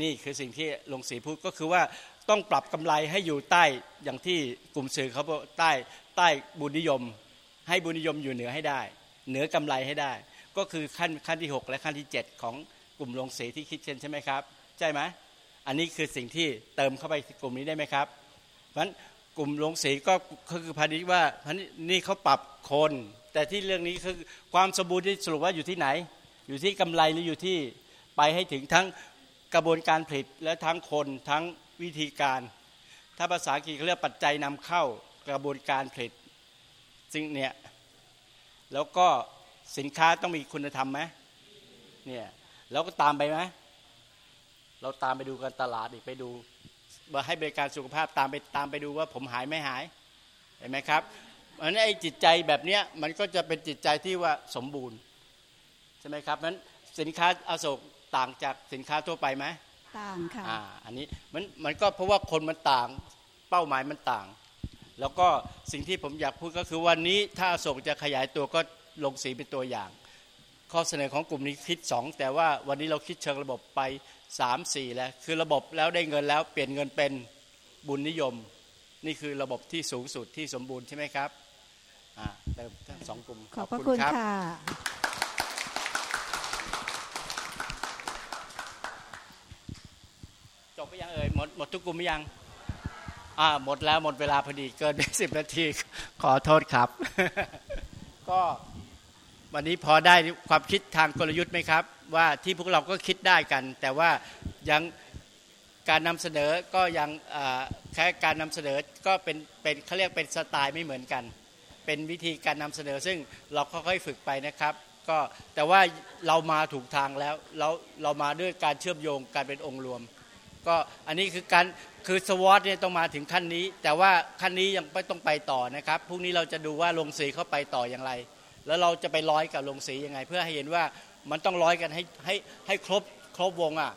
นี่คือสิ่งที่ลงสีพูดก็คือว่าต้องปรับกำไรให้อยู่ใต้อย่างที่กลุ่มสื่อเขาใต้ใต้บุญนิยม ให้บุญนิยมอยู่เหนือให้ได้ เหนือกำไรให้ได้ ก็คือขั้นขั้นที่ 6 และขั้นที่ 7 ของกลุ่มลงสีที่คิดเช่นใช่ไหมครับ ใช่ไหมอันนี้คือสิ่งที่เติมเข้าไปกลุ่มนี้ได้ไหมครับเพราะฉะนั้นกลุ่มลงสีก็คือพาณิชย์ว่าพาณิชย์นี่เขาปรับคน แต่ที่เรื่องนี้คือความสมบูรณ์ที่สรุปว่าอยู่ที่ไหน อยู่ที่กำไรหรืออยู่ที่ไปให้ถึงทั้ง กระบวนการผลิตและทั้งคนทั้งวิธีการ ถ้าภาษาอังกฤษเขาเรียกปัจจัยนำเข้ากระบวนการผลิตซึ่งเนี่ยแล้วก็สินค้าต้องมีคุณธรรมไหมเนี่ยแล้วก็ตามไปไหมเราตามไปดูกันตลาดอีกไปดูมาให้บริการสุขภาพตามไปตามไปดูว่าผมหายไม่หายเห็นไหมครับอันนี้ไอ้จิตใจแบบเนี้ยมันก็จะเป็นจิตใจที่ว่าสมบูรณ์ใช่ไหมครับนั้นสินค้าอโศก ต่างจากสินค้าทั่วไปไหมต่างค่ะอ่าอันนี้มันมันก็เพราะว่าคนมันต่างเป้าหมายมันต่าง แล้วก็สิ่งที่ผมอยากพูดก็คือวันนี้ถ้าอโศกจะขยายตัวก็ลงสีเป็นตัวอย่าง ข้อเสนอของกลุ่มนี้คิดสองแต่ว่าวันนี้เราคิดเชิงระบบไปสามสี่แล้ว คือระบบแล้วได้เงินแล้วเปลี่ยนเงินเป็นบุญนิยม นี่คือระบบที่สูงสุดที่สมบูรณ์ใช่ไหมครับอ่าเติมทั้งสองกลุ่มขอบพระคุณค่ะ จบไปยังเอ่ยหมดหมดทุกกลุ่มยังอ่าหมดแล้วหมดเวลาพอดีเกินไปสิบนาทีขอโทษครับ ก็วันนี้พอได้ความคิดทางกลยุทธ์ไหมครับ ว่าที่พวกเราก็คิดได้กัน แต่ว่ายังการนำเสนอก็ยังแค่การนำเสนอก็เป็นเป็นเขาเรียกเป็นสไตล์ไม่เหมือนกัน เป็นวิธีการนำเสนอซึ่งเราค่อยๆฝึกไปนะครับ ก็แต่ว่าเรามาถูกทางแล้วเราเรามาด้วยการเชื่อมโยงการเป็นองค์รวม ก็อันนี้คือการคือสวอตเนี่ยต้องมาถึงขั้นนี้ แต่ว่าขั้นนี้ยังไม่ต้องไปต่อนะครับพรุ่งนี้เราจะดูว่าลงสีเข้าไปต่ออย่างไร แล้วเราจะไปร้อยกับลงสียังไง เพื่อให้เห็นว่ามันต้องร้อยกันให้ให้ให้ครบครบวงอะ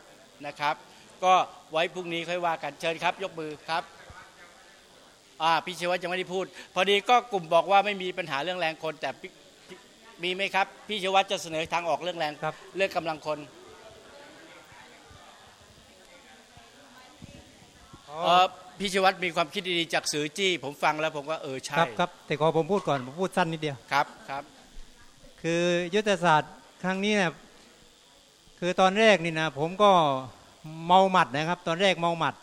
นะครับ ก็ไว้พรุ่งนี้ค่อยว่ากันเชิญครับ ยกมือครับอ่าพี่เชวัตยังไม่ได้พูด พอดีก็กลุ่มบอกว่าไม่มีปัญหาเรื่องแรงคนแต่มีไหมครับ พี่เชวัตจะเสนอทางออกเรื่องแรงเรื่องกำลังคน พี่ชวัตมีความคิดดีๆจากสื่อจี้ ผมฟังแล้วผมก็เออใช่ครับครับแต่ขอผมพูดก่อนผมพูดสั้นนิดเดียวครับครับ คือยุทธศาสตร์ครั้งนี้เนี่ยคือตอนแรกนี่นะผมก็เมาหมัดนะครับ ตอนแรกเมาหมัด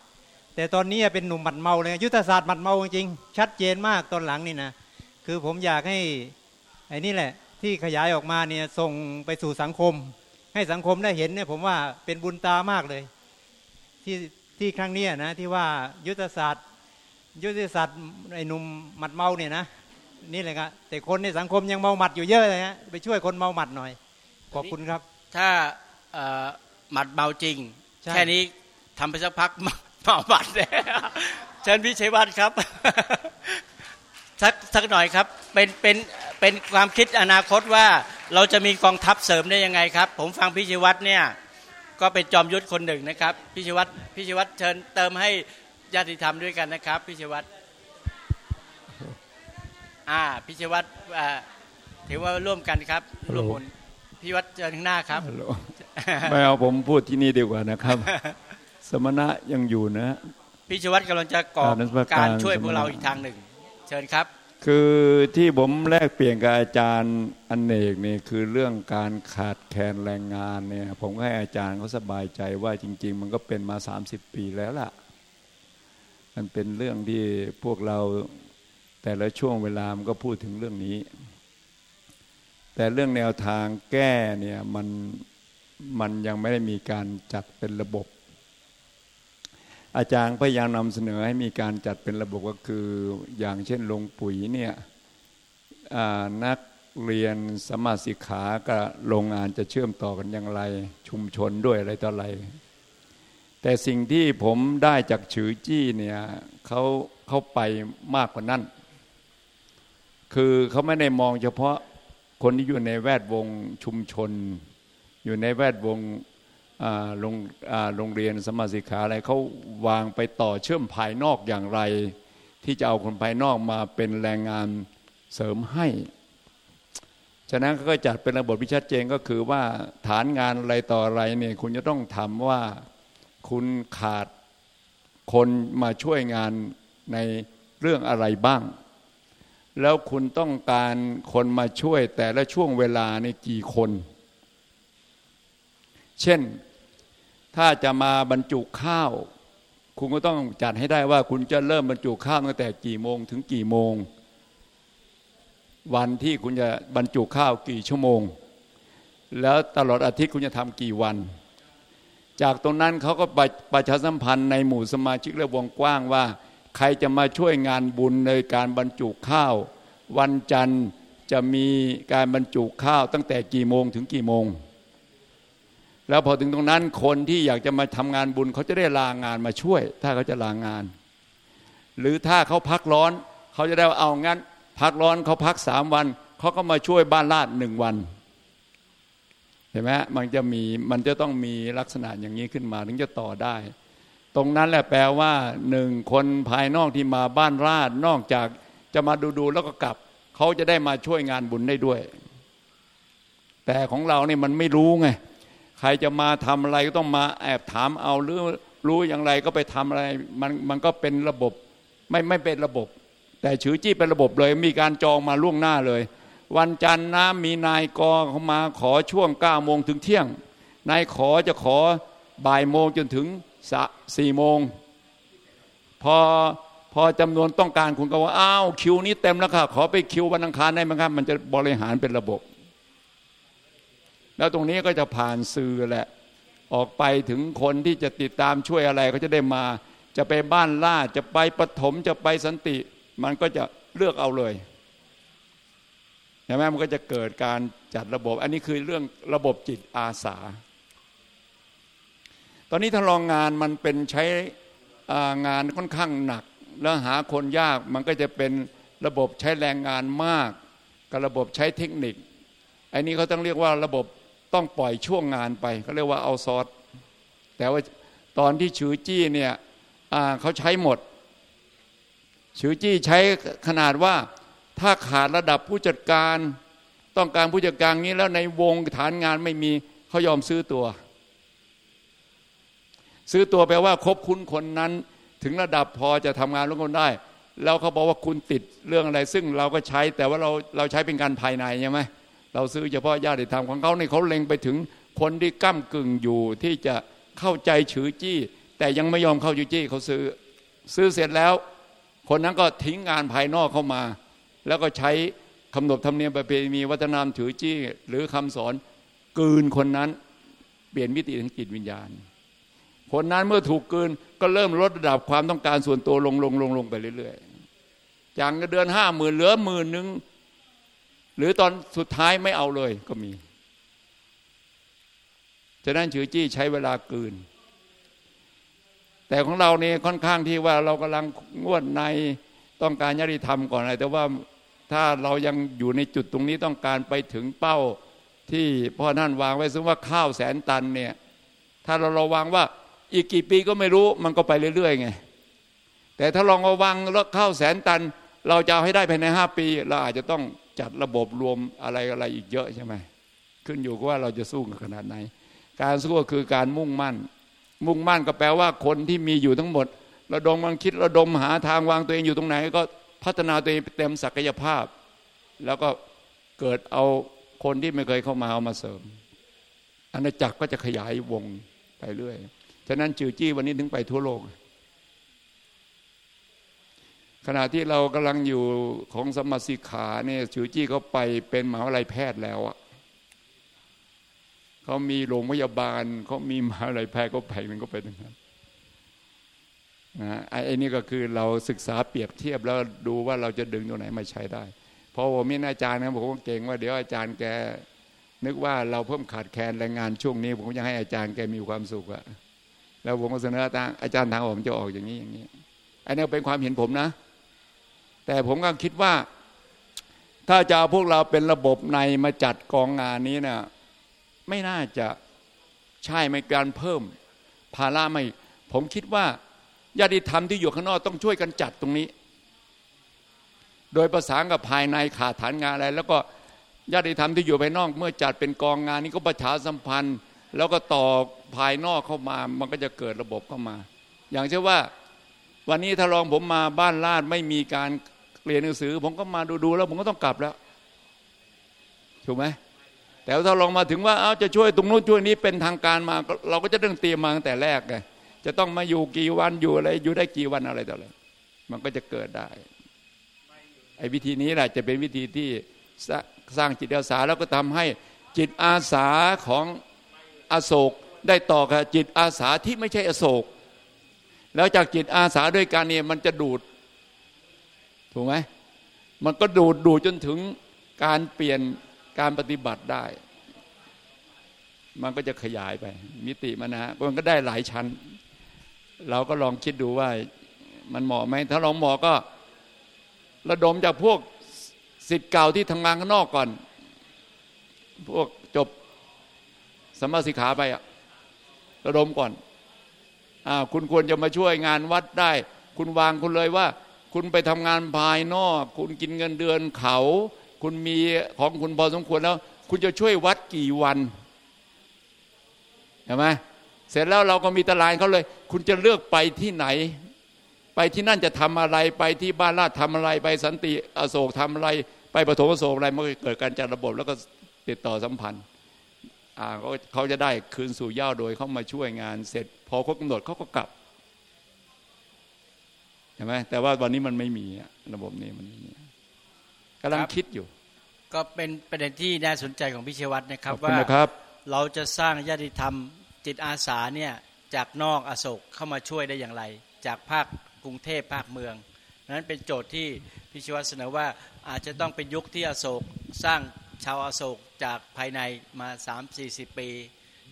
แต่ตอนนี้เป็นหนุ่มหมัดเมาเลยยุทธศาสตร์หมัดเมาจริงชัดเจนมากตอนหลังนี่นะคือผมอยากให้ไอ้นี่แหละ ที่ขยายออกมาเนี่ยส่งไปสู่สังคม ให้สังคมได้เห็นเนี่ยผมว่าเป็นบุญตามากเลย ที่ ที่ครั้งนี้นะที่ว่ายุทธศาสตร์ยุทธศาสตร์ไอ้หนุ่มหมัดเมาเนี่ยนะนี่เลยครับแต่คนในสังคมยังเมาหมัดอยู่เยอะเลยฮะไปช่วยคนเมาหมัดหน่อย ขอบคุณครับ ถ้าหมัดเมาจริง แค่นี้ทำไปสักพักเมาหมัดเลยเชิญพี่ชัยวัฒน์ครับสักสักหน่อยครับเป็นเป็นเป็นความคิดอนาคตว่าเราจะมีกองทัพเสริมได้ยังไงครับ ผมฟังพี่ชัยวัฒน์เนี่ย ก็เป็นจอมยุทธคนหนึ่งนะครับพี่ชัยวัฒน์พี่ชัยวัฒน์เชิญเติมให้ญาติธรรมด้วยกันนะครับพี่ชัยวัฒน์อ่าพี่ชัยวัฒน์ถือว่าร่วมกันครับร่วมบุญพี่วัฒน์เชิญข้างหน้าครับไม่เอาผมพูดที่นี่ดีกว่านะครับ สมณะยังอยู่นะพี่ชวัตกำลังจะก่อการช่วยพวกเราอีกทางหนึ่ง เชิญครับ คือที่ผมแลกเปลี่ยนกับอาจารย์อนเนกนี่คือเรื่องการขาดแคลนแรงงานเนี่ย ผมให้อาจารย์เขาสบายใจว่าจริง ๆ มันก็เป็นมา 30 ปีแล้วล่ะ มันเป็นเรื่องที่พวกเราแต่ละช่วงเวลามันก็พูดถึงเรื่องนี้ แต่เรื่องแนวทางแก้เนี่ยมันมันยังไม่ได้มีการจัดเป็นระบบ อาจารย์พยายามนำเสนอให้มีการจัดเป็นระบบก็คืออย่างเช่นลงปุ๋ยเนี่ยนักเรียนสมาสิขากับโรงงานจะเชื่อมต่อกันอย่างไร ชุมชนด้วยอะไรต่ออะไร แต่สิ่งที่ผมได้จากฉือจี้เนี่ยเขาเขาไปมากกว่านั้น คือเขาไม่ได้มองเฉพาะคนที่อยู่ในแวดวงชุมชน อยู่ในแวดวง โรงโรงเรียนสมาสิกขาอะไรเขาวางไปต่อเชื่อมภายนอกอย่างไร ที่จะเอาคนภายนอกมาเป็นแรงงานเสริมให้ ฉะนั้นก็จัดเป็นระบบที่ชัดเจนก็คือว่าฐานงานอะไรต่ออะไรเนี่ยคุณจะต้องทำว่าคุณขาดคนมาช่วยงานในเรื่องอะไรบ้าง แล้วคุณต้องการคนมาช่วยแต่ละช่วงเวลาในกี่คน เช่น ถ้าจะมาบรรจุข้าว คุณก็ต้องจัดให้ได้ว่า คุณจะเริ่มบรรจุข้าวตั้งแต่กี่โมงถึงกี่โมง วันที่คุณจะบรรจุข้าวกี่ชั่วโมง แล้วตลอดอาทิตย์คุณจะทำกี่วัน จากตรงนั้นเขาก็ประชาสัมพันธ์ในหมู่สมาชิกและวงกว้างว่า ใครจะมาช่วยงานบุญในการบรรจุข้าว วันจันทร์จะมีการบรรจุข้าวตั้งแต่กี่โมงถึงกี่โมง แล้วพอถึงตรงนั้นคนที่อยากจะมาทำงานบุญเขาจะได้ลางานมาช่วย ถ้าเขาจะลางาน หรือถ้าเขาพักร้อน เขาจะได้เอางั้น พักร้อนเขาพักสามวันเขาก็มาช่วยบ้านลาดหนึ่งวันเห็นไหมมันจะมีมันจะต้องมีลักษณะอย่างนี้ขึ้นมาถึงจะต่อได้ ตรงนั้นแหละแปลว่าหนึ่งคนภายนอกที่มาบ้านราดนอกจากจะมาดูดูแล้วก็กลับ เขาจะได้มาช่วยงานบุญได้ด้วย แต่ของเราเนี่ยมันไม่รู้ไง ใครจะมาทำอะไรก็ต้องมาแอบถามเอาหรือรู้อย่างไรก็ไปทำอะไรมันมันก็เป็นระบบไม่ไม่เป็นระบบ แต่ชือจี้เป็นระบบเลย มีการจองมาล่วงหน้าเลย วันจันทร์นะมีนายกเขามาขอช่วงเก้าโมงถึงเที่ยง นายขอจะขอบ่ายโมงจนถึงสี่โมงพอพอจำนวนต้องการคุณก็ว่าอ้าวคิวนี้เต็มแล้วค่ะขอไปคิววันอังคารได้ไหมครับ มันจะบริหารเป็นระบบ แล้วตรงนี้ก็จะผ่านสื่อแหละ ออกไปถึงคนที่จะติดตามช่วยอะไรก็จะได้มา จะไปบ้านล่าจะไปปฐมจะไปสันติ มันก็จะเลือกเอาเลยใช่ไหมมันก็จะเกิดการจัดระบบ อันนี้คือเรื่องระบบจิตอาสา ตอนนี้ทดลองงานมันเป็นใช้งานค่อนข้างหนัก แล้วหาคนยากมันก็จะเป็นระบบใช้แรงงานมาก กับระบบใช้เทคนิค อันนี้เขาต้องเรียกว่าระบบ ต้องปล่อยช่วงงานไปเขาเรียกว่าเอาซอสแต่ว่าตอนที่ชือจี้เนี่ยเขาใช้หมดชือจี้ใช้ขนาดว่าถ้าขาดระดับผู้จัดการ ต้องการผู้จัดการนี้แล้วในวงฐานงานไม่มีเขายอมซื้อตัว ซื้อตัวแปลว่าคบคุณคนนั้น ถึงระดับพอจะทำงานร่วมกันได้แล้วเขาบอกว่าคุณติดเรื่องอะไร ซึ่งเราก็ใช้แต่ว่าเราเราใช้เป็นการภายในใช่ไหม เราซื้อเฉพาะญาติธรรมของเขาในเขาเล็งไปถึงคนที่ก้ากึ่งอยู่ที่จะเข้าใจฉือจี้ แต่ยังไม่ยอมเข้าฉือจี้เขาซื้อซื้อเสร็จแล้ว คนนั้นก็ทิ้งงานภายนอกเข้ามา แล้วก็ใช้คำนบธรรมเนียมประเพณีวัฒนธรรมฉือจี้ หรือคำสอนกืนคนนั้น เปลี่ยนมิติทางจิตวิญญาณ คนนั้นเมื่อถูกกืนก็เริ่มลดระดับความต้องการส่วนตัวลงลงลงลงไปเรื่อย ๆ จากเดือนห้าหมื่นเหลือหมื่นหนึ่ง หรือตอนสุดท้ายไม่เอาเลยก็มีฉะนั้นชือจี้ใช้เวลากืน แต่ของเราเนี่ยค่อนข้างที่ว่าเรากำลังงวดในต้องการยุติธรรมก่อนอะไรแต่ว่าถ้าเรายังอยู่ในจุดตรงนี้ต้องการไปถึงเป้าที่พ่อท่านวางไว้ซึ่งว่าข้าวแสนตันเนี่ยถ้าเราระวังว่าอีกกี่ปีก็ไม่รู้มันก็ไปเรื่อยๆไงแต่ถ้าลองระวังแล้วข้าวแสนตัน เราจะเอาให้ได้ภายในห้าปี เราอาจจะต้อง จัดระบบรวมอะไรอะไรอีกเยอะใช่ไหมขึ้นอยู่กับว่าเราจะสู้กันขนาดไหน การสู้ก็คือการมุ่งมั่น มุ่งมั่นก็แปลว่าคนที่มีอยู่ทั้งหมด ระดมมันคิดระดมหาทางวางตัวเองอยู่ตรงไหน ก็พัฒนาตัวเองเต็มศักยภาพ แล้วก็เกิดเอาคนที่ไม่เคยเข้ามาเอามาเสริมอาณาจักรก็จะขยายวงไปเรื่อย ฉะนั้นจือจี้วันนี้ถึงไปทั่วโลก ขณะที่เรากำลังอยู่ของสมสิขาเนี่ยจือจี้เขาไปเป็นมหาวิทยาลัยแพทย์แล้วอะเขามีโรงพยาบาลเขามีมหาวิทยาลัยแพทย์ก็ไปมันก็ไปตรงนั้นนะไอ้นี่ก็คือเราศึกษาเปรียบเทียบแล้วดูว่าเราจะดึงตัวไหนมาใช้ได้พอผมมีอาจารย์นะผมก็เก่งว่าเดี๋ยวอาจารย์แกนึกว่าเราเพิ่มขาดแคลนแรงงานช่วงนี้ ผมจะให้อาจารย์แกมีความสุขอะแล้วผมก็เสนออาจารย์ทางผมจะออกอย่างนี้อย่างนี้อันนี้เป็นความเห็นผมนะ แต่ผมก็คิดว่า ถ้าจะเอาพวกเราเป็นระบบในมาจัดกองงานนี้เนะ่ยไม่น่าจะใช่ไม่การเพิ่มภาระไม่ ผมคิดว่าญาติธรรมที่อยู่ข้างนอกต้องช่วยกันจัดตรงนี้ โดยประสานกับภายในขาดฐานงานอะไร แล้วก็ญาติธรรมที่อยู่ภายนอก เมื่อจัดเป็นกองงานนี้ก็ประชาสัมพันธ์ แล้วก็ต่อภายนอกเข้ามา มันก็จะเกิดระบบเข้ามา อย่างเช่นว่า วันนี้ถ้าลองผมมาบ้านลาดไม่มีการเรียนหนังสือ ผมก็มาดูๆแล้วผมก็ต้องกลับแล้วถูกไหมแต่ถ้าลองมาถึงว่าเอาจะช่วยตรงนู้นช่วยนี้เป็นทางการมา เราก็จะเรื่องเตรียมมาตั้งแต่แรกไงจะต้องมาอยู่กี่วันอยู่อะไร อยู่ได้กี่วันอะไรต่ออะไรมันก็จะเกิดได้ไอ้วิธีนี้แหละจะเป็นวิธีที่สร้างจิตอาสาแล้วก็ทำให้จิตอาสาของอโศกได้ต่อกับจิตอาสาที่ไม่ใช่อโศก แล้วจากจิตอาสาด้วยกันเนี่ยมันจะดูด ถูกไหมมันก็ดูดดูดจนถึงการเปลี่ยนการปฏิบัติได้ มันก็จะขยายไป มิติมันนะมันก็ได้หลายชั้น เราก็ลองคิดดูว่ามันเหมาะไหมถ้าลองเหมาะก็ ระดมจากพวกสิทธิ์เก่าที่ทำงานข้างนอกก่อน พวกจบสมาสิขาไปอะระดมก่อน คุณควรจะมาช่วยงานวัดได้ คุณวางคุณเลยว่า คุณไปทำงานภายนอก คุณกินเงินเดือนเขา คุณมีของคุณพอสมควรแล้ว คุณจะช่วยวัดกี่วันเห็นไหมเสร็จแล้วเราก็มีตารางเขาเลย คุณจะเลือกไปที่ไหน ไปที่นั่นจะทำอะไรไปที่บ้านราชทำอะไรไปสันติอโศกทำอะไร ไปปฐมอโศกอะไรมันก็เกิดการจัดระบบแล้วก็ติดต่อสัมพันธ์ เขาจะได้คืนสู่ย่าโดยเขามาช่วยงานเสร็จ พอครบกำหนดเขาก็กลับเห็นไหมแต่ว่าวันนี้มันไม่มีระบบนี้มันกำลังคิดอยู่ ก็เป็นประเด็นที่น่าสนใจของพิเชวัตนะครับว่าเราจะสร้างญาติธรรมจิตอาสาเนี่ยจากนอกอโศกเข้ามาช่วยได้อย่างไร จากภาคกรุงเทพภาคเมืองนั้นเป็นโจทย์ที่พิชวัตเสนอว่าอาจจะต้องเป็นยุคที่อโศกสร้าง ชาวอาโศกจากภายในมา 3-40 ปี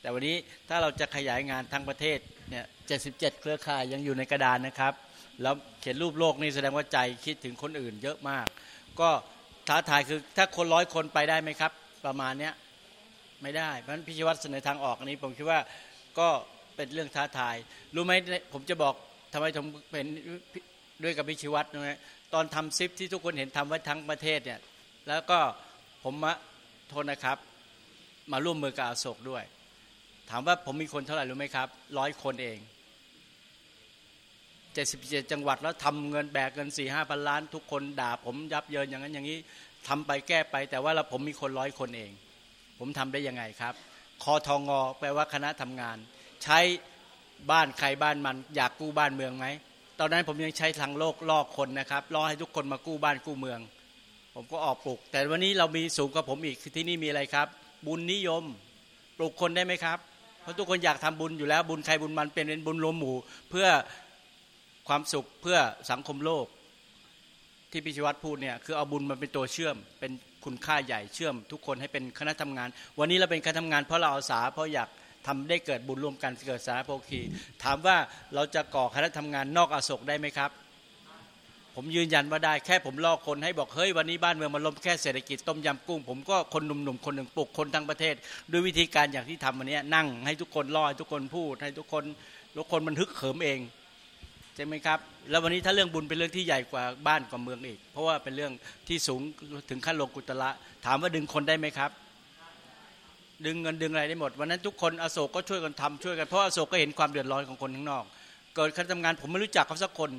แต่วันนี้ถ้าเราจะขยายงานทั้งประเทศเนี่ย77 เครือข่ายยังอยู่ในกระดานนะครับ แล้วเขียนรูปโลกนี่แสดงว่าใจคิดถึงคนอื่นเยอะมาก ก็ท้าทายคือถ้าคนร้อยคนไปได้ไหมครับ ประมาณเนี้ยไม่ได้ เพราะฉะนั้นพิชวัตรเสนอทางออกอันนี้ ผมคิดว่าก็เป็นเรื่องท้าทาย รู้ไหมผมจะบอกทำไมผมเป็นด้วยกับพิชวัตรนะตอนทำซิปที่ทุกคนเห็นทำไว้ทั้งประเทศเนี่ยแล้วก็ ผมมาโทษนะครับ มาร่วมมือกับอาโศกด้วย ถามว่าผมมีคนเท่าไหร่รู้ไหมครับร้อยคนเองเจ็ดสิบเจ็ดจังหวัดแล้วทำเงินแบกเงินสี่ห้าพันล้าน ทุกคนด่าผมยับเยินอย่างนั้นอย่างนี้ทำไปแก้ไป แต่ว่าเราผมมีคนร้อยคนเอง ผมทำได้ยังไงครับคอทองอแปลว่าคณะทำงาน ใช้บ้านใครบ้านมันอยากกู้บ้านเมืองไหมตอนนั้นผมยังใช้ทางโลกล่อคนนะครับล่อให้ทุกคนมากู้บ้านกู้เมือง ผมก็ออกปลูกแต่วันนี้เรามีสูงกว่าผมอีกที่นี่มีอะไรครับ บุญนิยมปลูกคนได้ไหมครับ เพราะทุกคนอยากทำบุญอยู่แล้วบุญใครบุญมันเป็นเป็นบุญรวมหมู่ เพื่อความสุขเพื่อสังคมโลก ที่พิชวัตรพูดเนี่ยคือเอาบุญมาเป็นตัวเชื่อม เป็นคุณค่าใหญ่เชื่อม ทุกคนให้เป็นคณะทำงาน วันนี้เราเป็นคณะทำงานเพราะเราอาสาเพราะอยากทำได้เกิดบุญรวมกันเกิดสารณโภคีถามว่าเราจะก่อคณะทำงานนอกอโศกได้ไหมครับ ผมยืนยันว่าได้แค่ผมล่อคนให้บอกเฮ้ยวันนี้บ้านเมืองมันล้มแค่เศรษฐกิจต้มยำกุ้ง ผมก็คนหนุ่มๆคนหนึ่งปลุกคนทั้งประเทศ ด้วยวิธีการอย่างที่ทำวันนี้นั่งให้ทุกคนล่อให้ทุกคนพูดให้ทุกคนทุกคนมันฮึกเหิมเองใช่ไหมครับ แล้ววันนี้ถ้าเรื่องบุญเป็นเรื่องที่ใหญ่กว่าบ้านกว่าเมืองอีก เพราะว่าเป็นเรื่องที่สูงถึงขั้นโลกุตละ ถามว่าดึงคนได้ไหมครับดึงเงินดึงอะไรได้หมด วันนั้นทุกคนอโศกก็ช่วยกันทำช่วยกันเพราะอโศกก็เห็นความเดือดร้อนของคนข้างนอก เกิดการทำงานผมไม่รู้จักเขาสักคน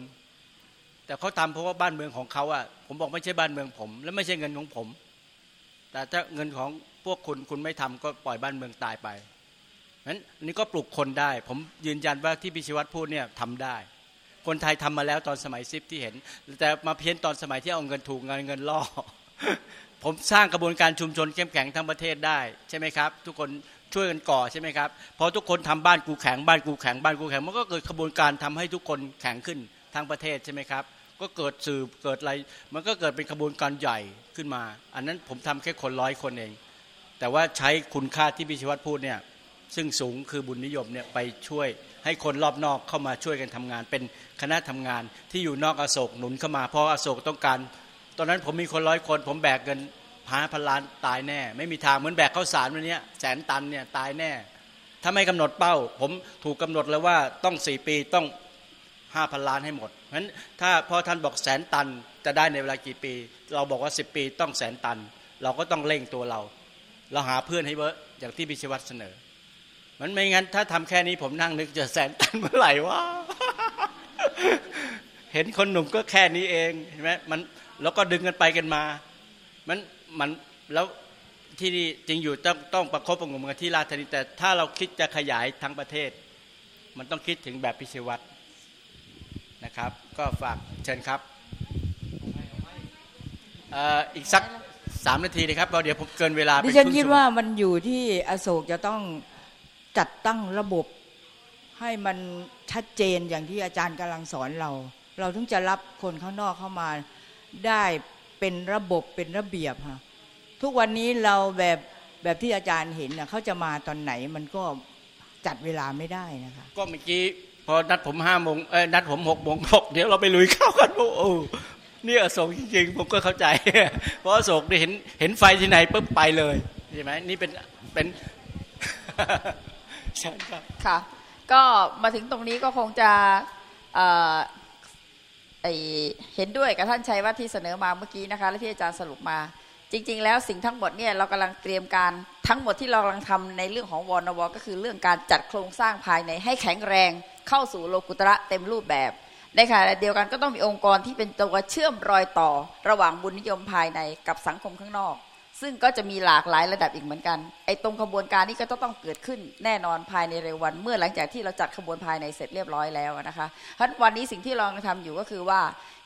แต่เขาทำเพราะว่าบ้านเมืองของเขาอะผมบอกไม่ใช่บ้านเมืองผม และไม่ใช่เงินของผม แต่ถ้าเงินของพวกคุณคุณไม่ทำก็ปล่อยบ้านเมืองตายไปนั้นอันนี้ก็ปลุกคนได้ ผมยืนยันว่าที่พิชวัตรพูดเนี่ยทำได้ คนไทยทำมาแล้วตอนสมัยซิปที่เห็น แต่มาเพี้ยนตอนสมัยที่เอาเงินถูกเงินเงินล่อผมสร้างกระบวนการชุมชนเข้มแข็งทั้งประเทศได้ใช่ไหมครับ ทุกคนช่วยกันก่อใช่ไหมครับพอทุกคนทำบ้านกูแข็งบ้านกูแข็งบ้านกูแข็งมันก็เกิดกระบวนการทำให้ทุกคนแข็งขึ้นทั้งประเทศใช่ไหมครับ ก็เกิดสื่อเกิดอะไร มันก็เกิดเป็นกระบวนการใหญ่ขึ้นมา อันนั้นผมทำแค่คนร้อยคนเอง แต่ว่าใช้คุณค่าที่พิชวัตรพูดเนี่ยซึ่งสูงคือบุญนิยมเนี่ยไปช่วยให้คนรอบนอกเข้ามาช่วยกันทำงาน เป็นคณะทำงานที่อยู่นอกอโศกหนุนเข้ามาเพราะอโศกต้องการ ตอนนั้นผมมีคนร้อยคน ผมแบกเงินหาพันล้านตายแน่ ไม่มีทางเหมือนแบกข้าวสารวันนี้แสนตันเนี่ยตายแน่ ถ้าไม่กำหนดเป้า ผมถูกกาหนดแล้วว่าต้องสี่ปีต้องห้าพันล้านให้หมด เพราะฉะนั้นถ้าพอท่านบอกแสนตันจะได้ในเวลากี่ปี เราบอกว่าสิบปีต้องแสนตัน เราก็ต้องเร่งตัวเรา เราหาเพื่อนให้เยอะอย่างที่พิชวัตรเสนอ มันไม่งั้นถ้าทำแค่นี้ผมนั่งนึกจะแสนตันเมื่อไหร่วะเห็นคนหนุ่มก็แค่นี้เองเห็นไหมมันแล้วก็ดึงกันไปกันมา มันมันแล้วที่นี่จริงอยู่ต้องต้องประคบประงมกันที่ราชธานีแต่ถ้าเราคิดจะขยายทั้งประเทศ มันต้องคิดถึงแบบพิชวัตร นะครับ ก็ฝากเชิญครับอีกสักสามนาทีนะครับเพราะเดี๋ยวผมเกินเวลาดิฉันคิดว่ามันอยู่ที่อโศกจะต้องจัดตั้งระบบให้มันชัดเจนอย่างที่อาจารย์กำลังสอนเรา เราถึงจะรับคนข้างนอกเข้ามาได้เป็นระบบเป็นระเบียบค่ะทุกวันนี้เราแบบแบบที่อาจารย์เห็นนะเขาจะมาตอนไหนมันก็จัดเวลาไม่ได้นะคะ ก็เมื่อกี้พ อนัดผมห้าโมงเอ้นัดผมหกโมงบอกเดี๋ยวเราไปลุยเข้ากันโอ้นี่อโศกจริงๆผมก็เข้าใจ เพราะอโศกได้เห็นเห็นไฟที่ไหนปุ๊บไปเลยใช่ไหมนี่เป็นเป็นใช่ครับค่ะ ก็มาถึงตรงนี้ก็คงจะเห็นด้วยกับท่านชัยว่าที่เสนอมาเมื่อกี้นะคะ และที่อาจารย์สรุปมา จริง ๆ แล้วสิ่งทั้งหมดเนี่ยเรากำลังเตรียมการทั้งหมดที่เรากำลังทำในเรื่องของวอนวก็คือเรื่องการจัดโครงสร้างภายในให้แข็งแรง เข้าสู่โลกุตระเต็มรูปแบบ ในขณะเดียวกันก็ต้องมีองค์กรที่เป็นตัวเชื่อมรอยต่อ ระหว่างบุญนิยมภายในกับสังคมข้างนอก ซึ่งก็จะมีหลากหลายระดับอีกเหมือนกันไอ้ตรงขบวนการนี้ก็ต้องเกิดขึ้นแน่นอนภายในเร็ววัน เมื่อหลังจากที่เราจัดขบวนภายในเสร็จเรียบร้อยแล้วนะคะเพราะวันนี้สิ่งที่เราทำอยู่ก็คือว่า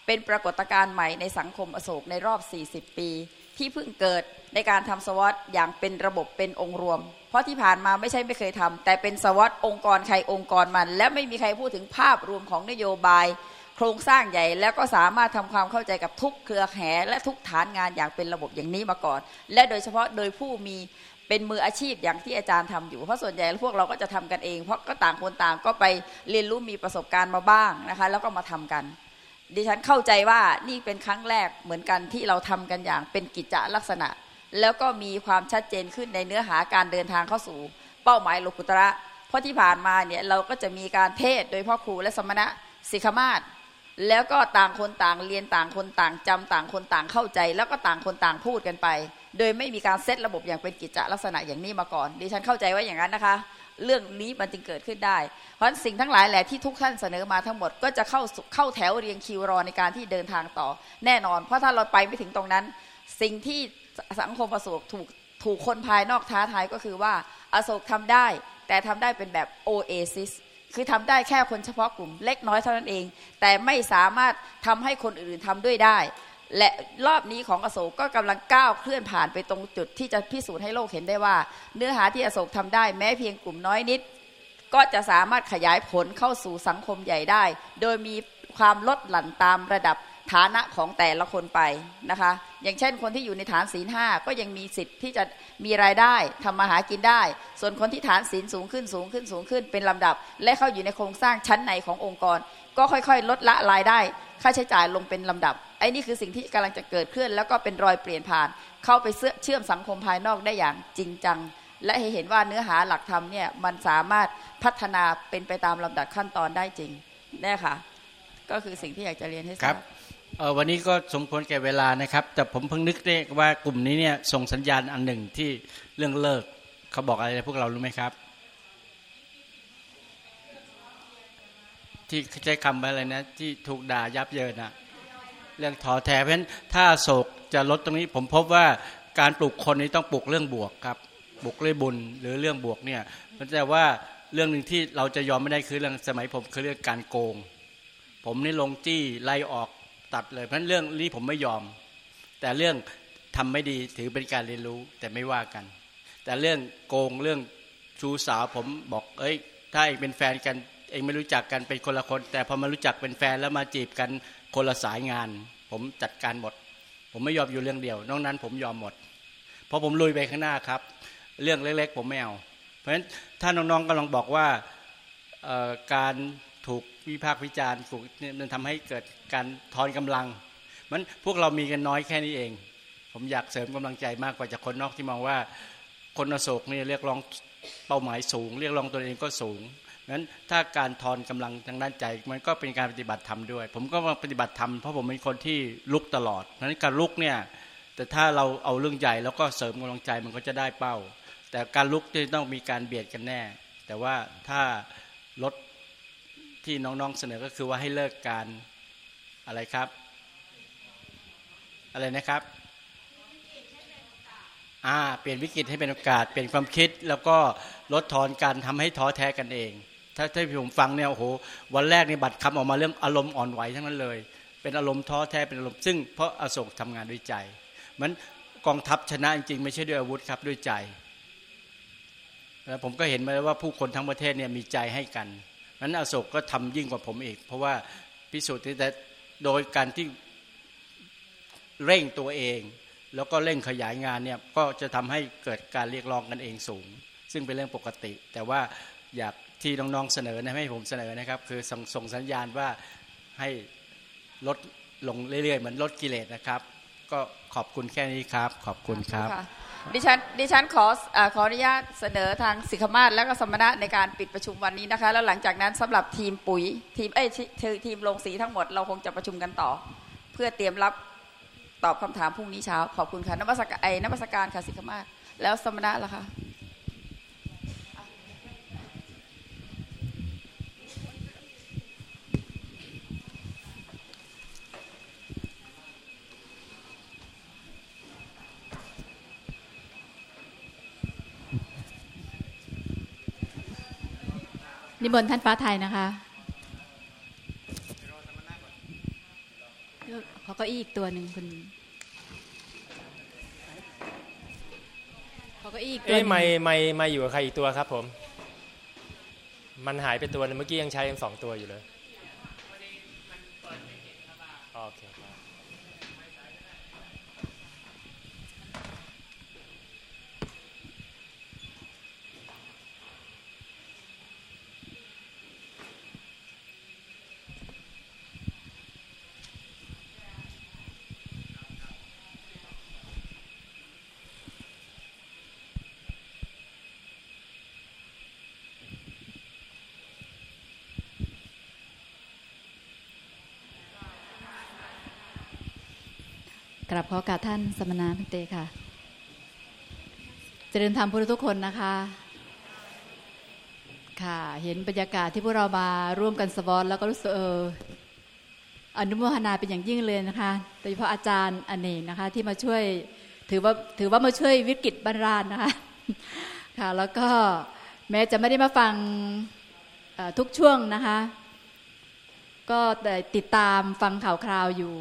เป็นปรากฏการณ์ใหม่ในสังคมอโศกในรอบ 40 ปี ที่เพิ่งเกิดในการทำสวอตอย่างเป็นระบบเป็นองค์รวม ราะที่ผ่านมาไม่ใช่ไม่เคยทำแต่เป็นสวอตองค์กรใครองค์กรมัน และไม่มีใครพูดถึงภาพรวมของนโยบาย โครงสร้างใหญ่ แล้วก็สามารถทำความเข้าใจกับทุกเครือแห่และทุกฐานงานอย่างเป็นระบบอย่างนี้มาก่อน และโดยเฉพาะโดยผู้มีเป็นมืออาชีพอย่างที่อาจารย์ทำอยู่ เพราะส่วนใหญ่พวกเราก็จะทำกันเอง เพราะก็ต่างคนต่างก็ไปเรียนรู้มีประสบการณ์มาบ้างนะคะ แล้วก็มาทำกัน ดิฉันเข้าใจว่านี่เป็นครั้งแรกเหมือนกันที่เราทำกันอย่างเป็นกิจลักษณะ แล้วก็มีความชัดเจนขึ้นในเนื้อหาการเดินทางเข้าสู่ เป้าหมายโลกุตระ เพราะที่ผ่านมาเนี่ยเราก็จะมีการเทศโดยพ่อครูและสมณะสิกขมาศแล้วก็ต่างคนต่างเรียนต่างคนต่างจำต่างคนต่างเข้าใจ แล้วก็ต่างคนต่างพูดกันไป โดยไม่มีการเซตระบบอย่างเป็นกิจลักษณะอย่างนี้มาก่อน ดิฉันเข้าใจว่าอย่างนั้นนะคะ เรื่องนี้มันจึงเกิดขึ้นได้ เพราะสิ่งทั้งหลายแหละที่ทุกท่านเสนอมาทั้งหมด ก็จะเข้าเข้าแถวเรียงคิวรอในการที่เดินทางต่อ แน่นอน เพราะถ้าเราไปไม่ถึงตรงนั้น สิ่งที่ สังคมประสบถูกถูกคนภายนอกท้าทายก็คือว่าอโศกทำได้ แต่ทำได้เป็นแบบโอเอซิสคือทำได้แค่คนเฉพาะกลุ่มเล็กน้อยเท่านั้นเอง แต่ไม่สามารถทำให้คนอื่นทำด้วยได้ และรอบนี้ของอโศกก็กำลังก้าวเคลื่อนผ่านไปตรงจุดที่จะพิสูจน์ให้โลกเห็นได้ว่า เนื้อหาที่อโศกทำได้แม้เพียงกลุ่มน้อยนิด ก็จะสามารถขยายผลเข้าสู่สังคมใหญ่ได้ โดยมีความลดหลั่นตามระดับ ฐานะของแต่ละคนไปนะคะ อย่างเช่นคนที่อยู่ในฐานศีลห้าก็ยังมีสิทธิ์ที่จะมีรายได้ทำมาหากินได้ ส่วนคนที่ฐานศีลสูงขึ้นสูงขึ้นสูงขึ้นเป็นลำดับ และเข้าอยู่ในโครงสร้างชั้นในขององค์กร ก็ค่อยๆ ลดละรายได้ ค่าใช้จ่ายลงเป็นลำดับไอ้นี่คือสิ่งที่กำลังจะเกิดขึ้น แล้วก็เป็นรอยเปลี่ยนผ่าน เข้าไปเชื่อมสังคมภายนอกได้อย่างจริงจังและให้เห็นว่าเนื้อหาหลักธรรมเนี่ยมันสามารถพัฒนาเป็นไปตามลำดับขั้นตอนได้จริงแน่ค่ะ ก็คือสิ่งที่อยากจะเรียนให้ทราบ วันนี้ก็สมควรแก่เวลานะครับ แต่ผมเพิ่งนึกได้ว่ากลุ่มนี้เนี่ยส่งสัญญาณอันหนึ่งที่เรื่องเลิกเขาบอกอะไรพวกเรารู้ไหมครับ ที่ใช้คำอะไรนะ ที่ถูกด่ายับเยินอะเรื่องถอแท้เพราะฉะนั้นถ้าโศกจะลดตรงนี้ ผมพบว่าการปลูกคนนี้ต้องปลูกเรื่องบวกครับปลูกเรื่องบุญหรือเรื่องบวกเนี่ยมันแต่ว่าเรื่องหนึ่งที่เราจะยอมไม่ได้คือเรื่องสมัยผมคือเรื่องการโกง ผมนี่ลงจี้ไล่ออก ตัดเลยเพราะเรื่องนี้ผมไม่ยอม แต่เรื่องทำไม่ดีถือเป็นการเรียนรู้แต่ไม่ว่ากัน แต่เรื่องโกงเรื่องชูสาวผมบอก เอ้ย ถ้าเองเป็นแฟนกัน เองไม่รู้จักกันเป็นคนละคน แต่พอมารู้จักเป็นแฟนแล้วมาจีบกันคนละสายงาน ผมจัดการหมด ผมไม่ยอมอยู่เรื่องเดียวนอกนั้นผมยอมหมด เพราะผมลุยไปข้างหน้าครับ เรื่องเล็ก ๆ ผมไม่เอา เพราะฉะนั้นถ้าน้องๆกำลังบอกว่าการถูก วิพากษ์วิจารณ์ถูกเนี่ยมันทำให้เกิดการทอนกำลัง มันพวกเรามีกันน้อยแค่นี้เอง ผมอยากเสริมกำลังใจมากกว่าจากคนนอกที่มองว่า คนอโศกนี่เรียกร้องเป้าหมายสูง เรียกร้องตัวเองก็สูงนั้นถ้าการทอนกำลังทางด้านใจ มันก็เป็นการปฏิบัติธรรมด้วย ผมก็มาปฏิบัติธรรมเพราะผมเป็นคนที่ลุกตลอดเพราะนั้นการลุกเนี่ยแต่ถ้าเราเอาเรื่องใหญ่แล้วก็เสริมกำลังใจมันก็จะได้เป้า แต่การลุกจะต้องมีการเบียดกันแน่ แต่ว่าถ้าลด ที่น้องๆเสนอก็คือว่าให้เลิกการอะไรครับ อะไรนะครับอ่าเปลี่ยนวิกฤตให้เป็นโอกาส เปลี่ยนความคิดแล้วก็ลดทอนการทำให้ท้อแท้กันเอง ถ้าถ้าผมฟังเนี่ยโอ้โหวันแรกในบัตรคำออกมาเรื่องอารมณ์อ่อนไหวทั้งนั้นเลย เป็นอารมณ์ท้อแท้เป็นอารมณ์ซึ่งเพราะอโศกทำงานด้วยใจมันกองทัพชนะจริงไม่ใช่ด้วยอาวุธครับด้วยใจแล้วผมก็เห็นมาแล้วว่าผู้คนทั้งประเทศเนี่ยมีใจให้กัน นั้นอโศกก็ทำยิ่งกว่าผมอีก เพราะว่าพิสูจน์ที่แต่โดยการที่เร่งตัวเอง แล้วก็เร่งขยายงานเนี่ยก็จะทำให้เกิดการเรียกร้องกันเองสูง ซึ่งเป็นเรื่องปกติ แต่ว่าอยากที่น้องๆเสนอนะให้ผมเสนอนะครับ คือส่งสงสัญญาณว่าให้ลดลงเรื่อยๆ เหมือนลดกิเลสนะครับ ก็ขอบคุณแค่นี้ครับ ขอบคุณครับ ดิฉันดิฉันขออขออนุญาตเสนอทางสิกขมาศและก็สมณะในการปิดประชุมวันนี้นะคะ แล้วหลังจากนั้นสำหรับทีมปุ๋ยทีมเอ้ยทีมโรงสีทั้งหมดเราคงจะประชุมกันต่อ เพื่อเตรียมรับตอบคำถามพรุ่งนี้เช้า ขอบคุณค่ะนมัสการนักวิชาการค่ะสิกขมาศแล้วสมณะล่ะคะ นิมนต์ท่านฟ้าไทยนะคะขอเก้าอี้อีกตัวหนึ่งคุณขอเก้าอี้อีกตัวเอ๊ะนึ่งไม่ไม่ไม่อยู่กับใครอีกตัวครับ ผม มันหายไปตัวนึงเมื่อกี้ยังใช้ยังสองตัวอยู่เลยโอเค ครับขอโอกาสท่านสมณะพิเตค่ะ เจริญธรรมพุทธทุกคนนะคะ ค่ะ เห็นบรรยากาศที่พวกเรามาร่วมกันสวอตแล้วก็รู้สึกเอออนุโมทนาเป็นอย่างยิ่งเลยนะคะโดยเฉพาะอาจารย์อเนกนะคะ ที่มาช่วยถือว่าถือว่ามาช่วยวิกฤตบรรราณนะคะ ค่ะ แล้วก็แม้จะไม่ได้มาฟังทุกช่วงนะคะ ก็ติดตามฟังข่าวคราวอยู่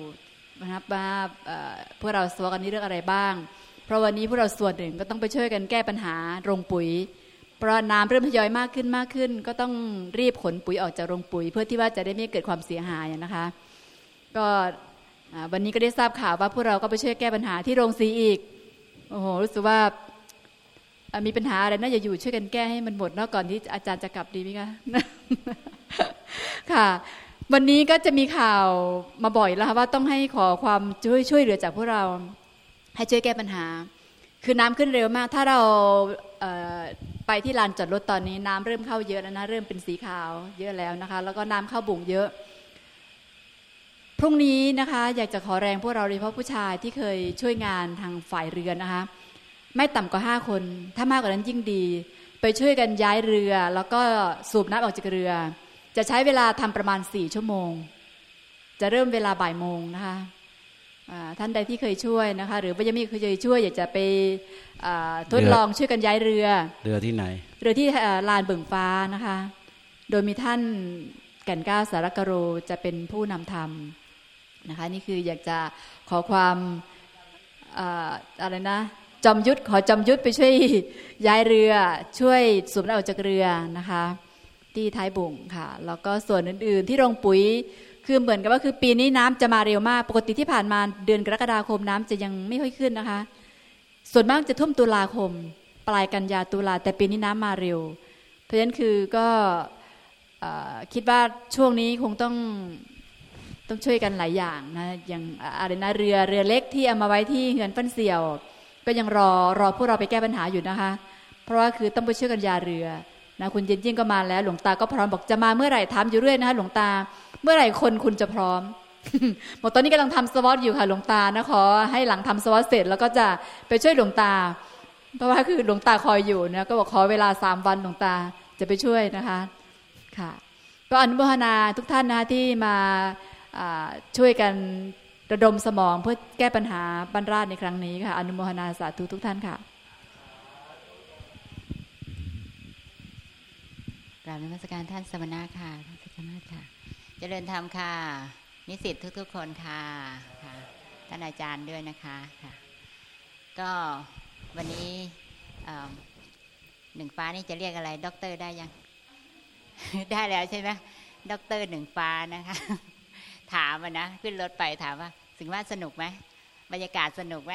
นะครับว่าเอ่อพวกเราสวกันนี้เรื่องอะไรบ้าง เพราะวันนี้พวกเราส่วนหนึ่งก็ต้องไปช่วยกันแก้ปัญหาโรงปุ๋ย เพราะน้ำเริ่มทยอยมากขึ้นมากขึ้น ก็ต้องรีบขนปุ๋ยออกจากโรงปุ๋ย เพื่อที่ว่าจะได้ไม่เกิดความเสียหายนะคะ ก็วันนี้ก็ได้ทราบข่าวว่าพวกเราก็ไปช่วยแก้ปัญหาที่โรงสีอีกโอ้โหรู้สึกว่ามีปัญหาอะไรน่าจะอยู่ช่วยกันแก้ให้มันหมดเนาะก่อนที่อาจารย์จะกลับดีไหมคะค่ะ วันนี้ก็จะมีข่าวมาบ่อยแล้วค่ะว่าต้องให้ขอความช่วยช่วยเหลือจากพวกเรา ให้ช่วยแก้ปัญหา คือน้ำขึ้นเร็วมาก ถ้าเราไปที่ลานจอดรถตอนนี้ น้ำเริ่มเข้าเยอะแล้วนะเริ่มเป็นสีขาวเยอะแล้วนะคะ แล้วก็น้ำเข้าบุ่งเยอะ พรุ่งนี้นะคะ อยากจะขอแรงพวกเราโดยเฉพาะผู้ชายที่เคยช่วยงานทางฝ่ายเรือนะคะ ไม่ต่ำกว่าห้าคน ถ้ามากกว่านั้นยิ่งดี ไปช่วยกันย้ายเรือ แล้วก็สูบน้ำออกจากเรือ จะใช้เวลาทำประมาณสี่ชั่วโมง จะเริ่มเวลาบ่ายโมงนะคะท่านใดที่เคยช่วยนะคะ หรือว่ายังไม่เคยช่วยอยากจะไปทดลองช่วยกันย้ายเรือ เรือที่ไหน เรือที่ลานเบิ่งฟ้านะคะ โดยมีท่านแก่นก้าสารกโรจะเป็นผู้นำทำนะคะนี่คืออยากจะขอความอะไรนะจอมยุทธขอจอมยุทธไปช่วยย้ายเรือ ช่วยสูบน้ำออกจากเรือนะคะ ที่ท้ายบุ่งค่ะ แล้วก็ส่วนอื่นๆ ที่โรงปุ๋ยคือเหมือนกับว่าคือปีนี้น้ำจะมาเร็วมาก ปกติที่ผ่านมาเดือนกรกฎาคมน้ำจะยังไม่ค่อยขึ้นนะคะ ส่วนมากจะท่วมตุลาคม ปลายกันยาตุลาแต่ปีนี้น้ำมาเร็ว เพราะฉะนั้นคือก็คิดว่าช่วงนี้คงต้องต้องช่วยกันหลายอย่างนะอย่างอะไรนะเรือเรือเล็กที่เอามาไว้ที่เหือนฟันเสี่ยว ก็ยังรอรอพวกเราไปแก้ปัญหาอยู่นะคะ เพราะว่าคือต้องไปช่วยกันยาเรือ นะคุณเย็นยิ่งก็มาแล้ว หลวงตาก็พร้อมบอกจะมาเมื่อไหร่ถามอยู่เรื่อยนะคะหลวงตา เมื่อไหร่คนคุณจะพร้อมบอกตอนนี้กำลังทำสวอตอยู่ค่ะหลวงตานะขอให้หลังทำสวอตเสร็จแล้วก็จะไปช่วยหลวงตา เพราะว่าคือหลวงตาคอยอยู่นะก็บอกขอเวลาสามวันหลวงตาจะไปช่วยนะคะค่ะ ก็อนุโมทนาทุกท่านนะคะที่มาช่วยกันระดมสมองเพื่อแก้ปัญหาบรรราในครั้งนี้ค่ะ อนุโมทนาสาธุทุกท่านค่ะ กราบนมัสการท่านสมณะค่ะท่านสมณะค่ะ เจริญธรรมค่ะ นิสิตทุกๆคนค่ะค่ะท่านอาจารย์ด้วยนะคะค่ะ ก็วันนี้หนึ่งฟ้านี่จะเรียกอะไร ด็อกเตอร์ได้ยัง ได้แล้วใช่ไหมด็อกเตอร์หนึ่งฟ้านะคะ ถามนะ ขึ้นรถไปถามว่าถึงว่าสนุกไหมบรรยากาศสนุกไหม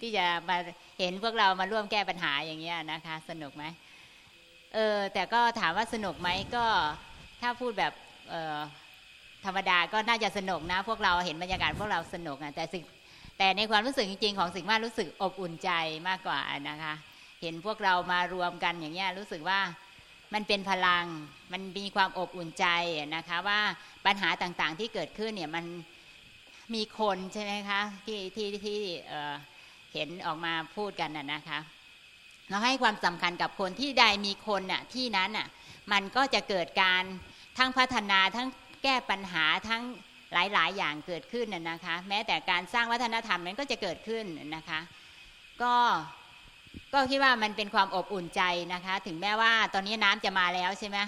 ที่จะมาเห็นพวกเรามาร่วมแก้ปัญหาอย่างเงี้ยนะคะ สนุกไหม เออแต่ก็ถามว่าสนุกไหมก็ถ้าพูดแบบเออธรรมดาก็น่าจะสนุกนะ พวกเราเห็นบรรยากาศพวกเราสนุกอะแต่สิ่งแต่ในความรู้สึกจริง ๆ ของสิ่งว่ารู้สึกอบอุ่นใจมากกว่านะคะ เห็นพวกเรามารวมกันอย่างเงี้ยรู้สึกว่ามันเป็นพลังมันมีความอบอุ่นใจนะคะ ว่าปัญหาต่างๆที่เกิดขึ้นเนี่ยมันมีคนใช่ไหมคะที่ที่ที่เห็นออกมาพูดกันน่ะนะคะ เราให้ความสำคัญกับคนที่ใดมีคนน่ะที่นั้นน่ะมันก็จะเกิดการทั้งพัฒนาทั้งแก้ปัญหาทั้งหลาย ๆ อย่างเกิดขึ้นน่ะนะคะ แม้แต่การสร้างวัฒนธรรมนั้นก็จะเกิดขึ้นนะคะ ก็ก็คิดว่ามันเป็นความอบอุ่นใจนะคะ ถึงแม้ว่าตอนนี้น้ำจะมาแล้วใช่ไหม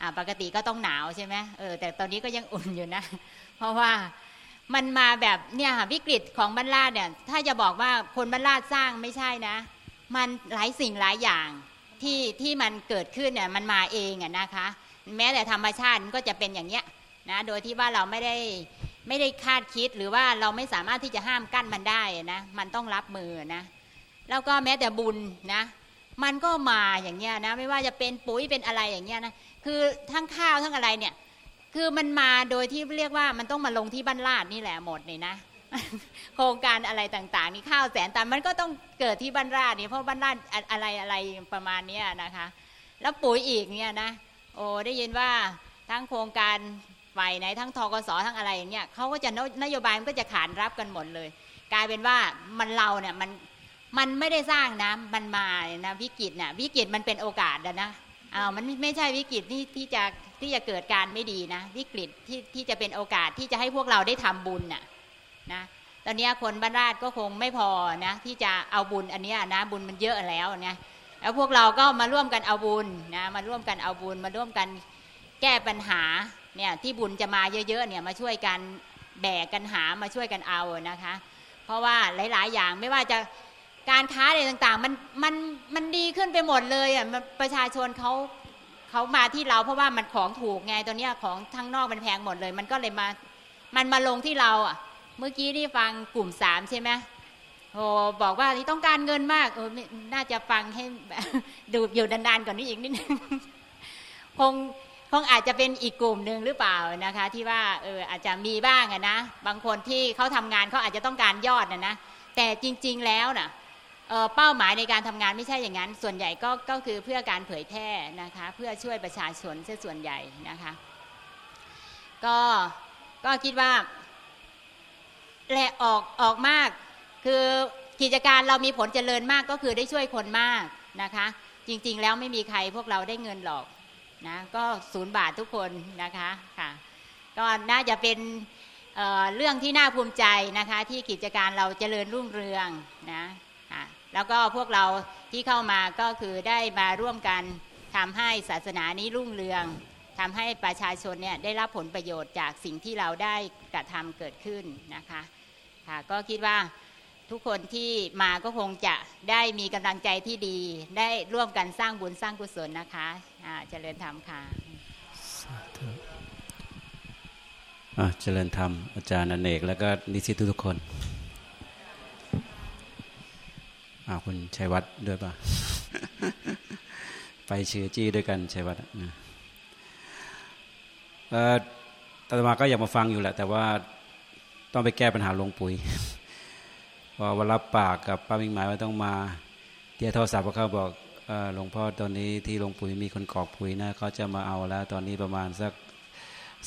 อ่าปกติก็ต้องหนาวใช่ไหมเออแต่ตอนนี้ก็ยังอุ่นอยู่นะ เพราะว่ามันมาแบบเนี่ยวิกฤตของบรรลาดเนี่ยถ้าจะบอกว่าคนบรรลาดสร้างไม่ใช่นะ มันหลายสิ่งหลายอย่างที่ที่มันเกิดขึ้นเนี่ยมันมาเองอะนะคะ แม้แต่ธรรมชาติมันก็จะเป็นอย่างเนี้ยนะโดยที่ว่าเราไม่ได้ไม่ได้คาดคิดหรือว่าเราไม่สามารถที่จะห้ามกั้นมันได้นะมันต้องรับมือนะแล้วก็แม้แต่บุญนะมันก็มาอย่างเงี้ยนะไม่ว่าจะเป็นปุ๋ยเป็นอะไรอย่างเงี้ยนะคือทั้งข้าวทั้งอะไรเนี่ยคือมันมาโดยที่เรียกว่ามันต้องมาลงที่บ้านลาดนี่แหละหมดเลยนะ โครงการอะไรต่างๆ นี่ข้าวแสนตันมันก็ต้องเกิดที่บ้านราดนี่เพราะบ้านราดอะไรอะไรประมาณนี้นะคะ แล้วปุ๋ยอีกเนี่ยนะโอ้ได้ยินว่าทั้งโครงการฝ่ายไหนทั้งทกศทั้งอะไรอย่างเงี้ยเขาก็จะนโยบายมันก็จะขานรับกันหมดเลย กลายเป็นว่ามันเราเนี่ยมันมันไม่ได้สร้างนะมันมานะวิกฤตเนี่ยวิกฤตมันเป็นโอกาสนะอ้าวมันไม่ใช่วิกฤตที่ที่จะที่จะเกิดการไม่ดีนะ วิกฤตที่ที่จะเป็นโอกาสที่จะให้พวกเราได้ทำบุญน่ะ นะตอนนี้คนบ้านราชก็คงไม่พอนะที่จะเอาบุญอันนี้นะบุญมันเยอะแล้วนี่ยแล้วพวกเราก็มาร่วมกันเอาบุญนะมาร่วมกันเอาบุญมาร่วมกันแก้ปัญหาเนี่ยที่บุญจะมาเยอะๆเนี่ยมาช่วยกันแบกกันหามาช่วยกันเอานะคะ เพราะว่าหลาย ๆ อย่างไม่ว่าจะการค้าอะไรต่างๆ มันมันมันดีขึ้นไปหมดเลยอะประชาชนเขาเขามาที่เราเพราะว่ามันของถูกไงตัวเนี้ยของทั้งนอกมันแพงหมดเลย มันก็เลยมามันมาลงที่เราอะ เมื่อกี้ที่ฟังกลุ่มสามใช่ไหมโอ้บอกว่าที่ต้องการเงินมากเออน่าจะฟังให้ดูอยู่นานๆก่อนนี้อีกนิดนึงคงคงอาจจะเป็นอีกกลุ่มหนึ่งหรือเปล่านะคะ ที่ว่าเอออาจจะมีบ้างนะบางคนที่เขาทำงานเขาอาจจะต้องการยอดนะนะแต่จริง ๆแล้วนะ่ะเป้าหมายในการทำงานไม่ใช่อย่างนั้น ส่วนใหญ่ก็ก็คือเพื่อการเผยแพร่นะคะ เพื่อช่วยประชาชนเสียส่วนใหญ่นะคะ ก็ก็คิดว่า แหละออกออกมาก คือกิจการเรามีผลเจริญมากก็คือได้ช่วยคนมากนะคะ จริงๆแล้วไม่มีใครพวกเราได้เงินหรอกนะก็ศูนย์บาททุกคนนะคะค่ะก็น่าจะเป็นเเรื่องที่น่าภูมิใจนะคะ ที่กิจการเราเจริญรุ่งเรืองนะค่ะแล้วก็พวกเราที่เข้ามาก็คือได้มาร่วมกันทำให้ศาสนานี้รุ่งเรืองทำให้ประชาชนเนี่ยได้รับผลประโยชน์จากสิ่งที่เราได้ กระทำเกิดขึ้นนะคะค่ะก็คิดว่าทุกคนที่มาก็คงจะได้มีกำลังใจที่ดี ได้ร่วมกันสร้างบุญสร้างกุศลนะคะเจริญธรรมค่ะเจริญธรรมอาจารย์อเนก แล้วก็นิสิตทุกคนอาคุณชัยวัฒน์ด้วยป่ะ ไปเชื้อจี้ด้วยกันชัยวัฒน์เออตมาก็อยากมาฟังอยู่แหละ แต่ว่าต้องไปแก้ปัญหาลงปุ๋ยพอวันรับปากกับป้ามิงหมายว่าต้องมาเทียโทรศัพท์เขาบอกหลวงพ่อตอนนี้ที่ลงปุ๋ยมีคนกอกปุ๋ยนะเขาจะมาเอาแล้ว ตอนนี้ประมาณสัก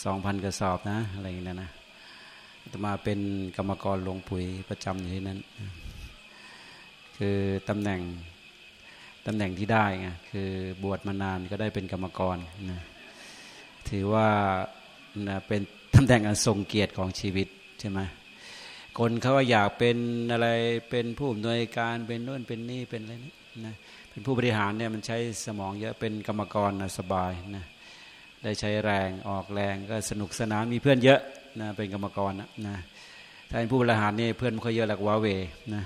สองพันกระสอบนะอะไรอย่างนี้นะจะมาเป็นกรรมกรลงปุ๋ยประจำอยู่ที่นั้น คือตำแหน่งตำแหน่งที่ได้ไงคือบวชมานานก็ได้เป็นกรรมกรนะถือว่า นะเป็นตำแหน่งอันทรงเกียรติของชีวิตใช่ไหมคนเขาอยากเป็นอะไรเป็นผู้อำนวยการเป็นนู่นเป็นนี่เป็นอะไรนี่นะเป็นผู้บริหารเนี่ยมันใช้สมองเยอะเป็นกรรมกรนะสบายนะได้ใช้แรงออกแรงก็สนุกสนานมีเพื่อนเยอะนะเป็นกรรมกรนะนะถ้าเป็นผู้บริหารเนี่ยเพื่อนเขาเยอะหลักว้าเวนะ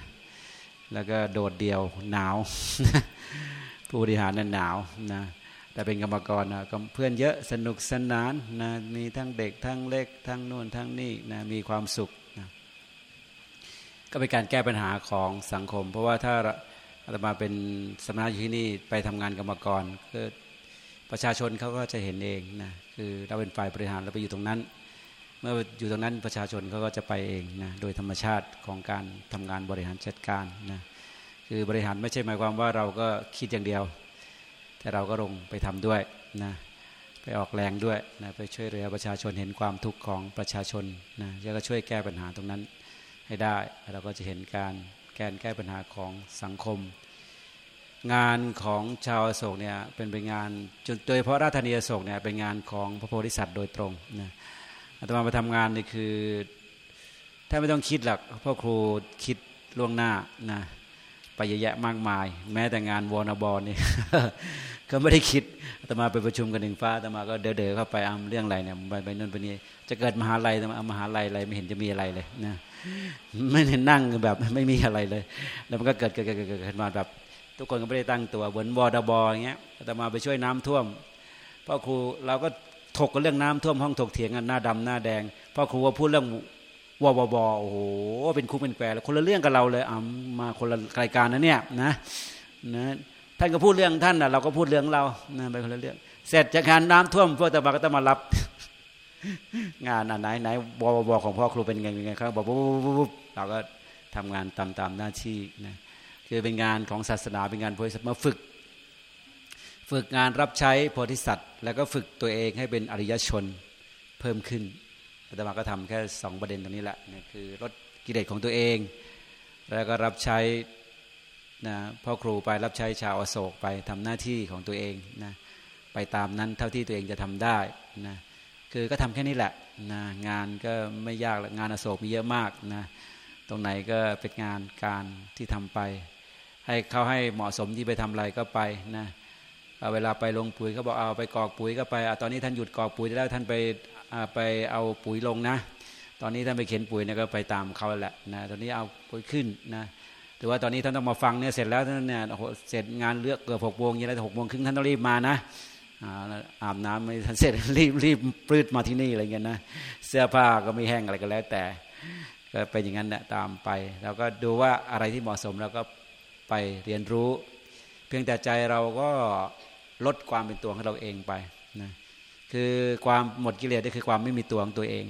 แล้วก็โดดเดี่ยวหนาวผู้บริหารนั้นหนาวนะ แต่เป็นกรรมกรนะเพื่อนเยอะสนุกสนานนะมีทั้งเด็กทั้งเล็ก ทั้งนู่นทั้งนี่นะมีความสุขนะก็เป็นการแก้ปัญหาของสังคม เพราะว่าถ้าอาตมาเป็นสำนักอยู่ที่นี่ไปทำงานกรรมกรก็ประชาชนเขาก็จะเห็นเองนะคือเราเป็นฝ่ายบริหารเราไปอยู่ตรงนั้น เมื่ออยู่ตรงนั้นประชาชนเขาก็จะไปเองนะโดยธรรมชาติของการทำงานบริหารจัดการนะคือบริหารไม่ใช่หมายความว่าเราก็คิดอย่างเดียว แต่เราก็ลงไปทำด้วยนะไปออกแรงด้วยนะไปช่วยเหลือประชาชนเห็นความทุกข์ของประชาชนนะแล้วก็ช่วยแก้ปัญหาตรงนั้นให้ได้ เราก็จะเห็นการแก้แก้ปัญหาของสังคม งานของชาวโศกเนี่ยเป็นเป็นงานจนโดยเฉพาะราชธานีโศกเนี่ยเป็นงานของพระโพธิสัตว์โดยตรงนะอาตมามาทำงานนี่คือถ้าไม่ต้องคิดหรอกพ่อครูคิดล่วงหน้านะ ไปเยอะแยะมากมาย แม้แต่งานวอนบอลนี่ก็ไม่ได้คิดอาตมาไปประชุมกันหนึ่งฟ้าอาตมาก็เดินๆเข้าไปอ้าเรื่องอะไรเนี่ยไปไปนั่นไปนี่จะเกิดมหาลัยแต่มหาลัยอะไรไม่เห็นจะมีอะไรเลยนะไม่เห็นนั่งแบบไม่มีอะไรเลย แล้วมันก็เกิดเกิดเกิดเกิดมาแบบ ทุกคนก็ไม่ได้ตั้งตัวเหมือนวอดบออย่างเงี้ยแต่มาไปช่วยน้ำท่วมพ่อครูเราก็ถกกันเรื่องน้ำท่วมห้องถกเถียงกันหน้าดำหน้าแดงพ่อครูว่าพูดเรื่อง วบอบโอ้โหเป็นคู่เป็นแกแล้วคนละเรื่องกับเราเลยอ่ามาคนละรายการนะเนี่ยนะนะท่านก็พูดเรื่องท่านนะเราก็พูดเรื่องเรานะไปคนละเรื่อง เสร็จจากงานน้ำท่วมพวกตะบาก็ต้องมารับ งานอะไหนไหนวบของพ่อครูเป็นไงเป็นไงครับบอกปุ๊บเราก็ทำงานตามตามหน้าที่นะคือเป็นงานของศาสนาเป็นงานโพธิสัตว์มาฝึก ฝึกงานรับใช้โพธิสัตว์ แล้วก็ฝึกตัวเองให้เป็นอริยชนเพิ่มขึ้น อาตมาก็ทำแค่สองประเด็นตรงนี้แหละนี่คือลดกิเลสของตัวเอง แล้วก็รับใช้นะพ่อครูไปรับใช้ชาวอโศกไปทำหน้าที่ของตัวเองนะไปตามนั้นเท่าที่ตัวเองจะทำได้นะคือก็ทำแค่นี้แหละนะงานก็ไม่ยากงานอโศกมีเยอะมากนะตรงไหนก็เป็นงานการที่ทำไป ให้เขาให้เหมาะสมที่ไปทำอะไรก็ไปนะเวลาไปลงปุ๋ยเขาบอกเอาไปกอกปุ๋ยก็ไปอตอนนี้ท่านหยุดกอกปุ๋ยแล้วท่านไป ไปเอาปุ๋ยลงนะ ตอนนี้ท่านไปเข็นปุ๋ยนี่ก็ไปตามเขาแหละนะตอนนี้เอาปุ๋ยขึ้นนะแต่ว่าตอนนี้ท่านต้องมาฟังเนี่ยเสร็จแล้วท่านเนี่ยเสร็จงานเลือกเกือบหกโมงยี่แล้วหกโมงครึ่งท่านต้องรีบมานะอาบน้ำไม่ทันเสร็จรีบรีบปลื้ดมาที่นี่อะไรเงี้ยนะเสื้อผ้าก็ไม่แห้งอะไรก็แล้ว แต่ก็เป็นอย่างนั้นแหละตามไปเราก็ดูว่าอะไรที่เหมาะสมเราก็ไปเรียนรู้ เพียงแต่ใจเราก็ลดความเป็นตัวของเราเองไป คือความหมดกิเลสก็คือความไม่มีตัวของตัวเอง